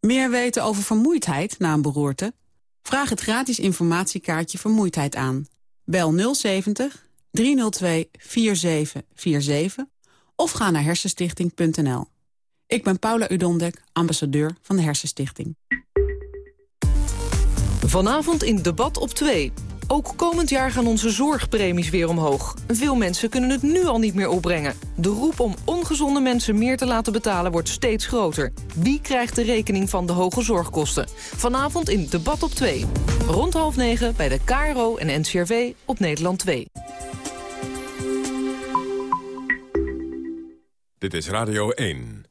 Meer weten over vermoeidheid na een beroerte? Vraag het gratis informatiekaartje Vermoeidheid aan. Bel 070 302 4747 of ga naar hersenstichting.nl. Ik ben Paula Udondek, ambassadeur van de Hersenstichting. Vanavond in Debat op 2. Ook komend jaar gaan onze zorgpremies weer omhoog. Veel mensen kunnen het nu al niet meer opbrengen. De roep om ongezonde mensen meer te laten betalen wordt steeds groter. Wie krijgt de rekening van de hoge zorgkosten? Vanavond in Debat op 2. Rond half negen bij de KRO en NCRV op Nederland 2. Dit is Radio 1.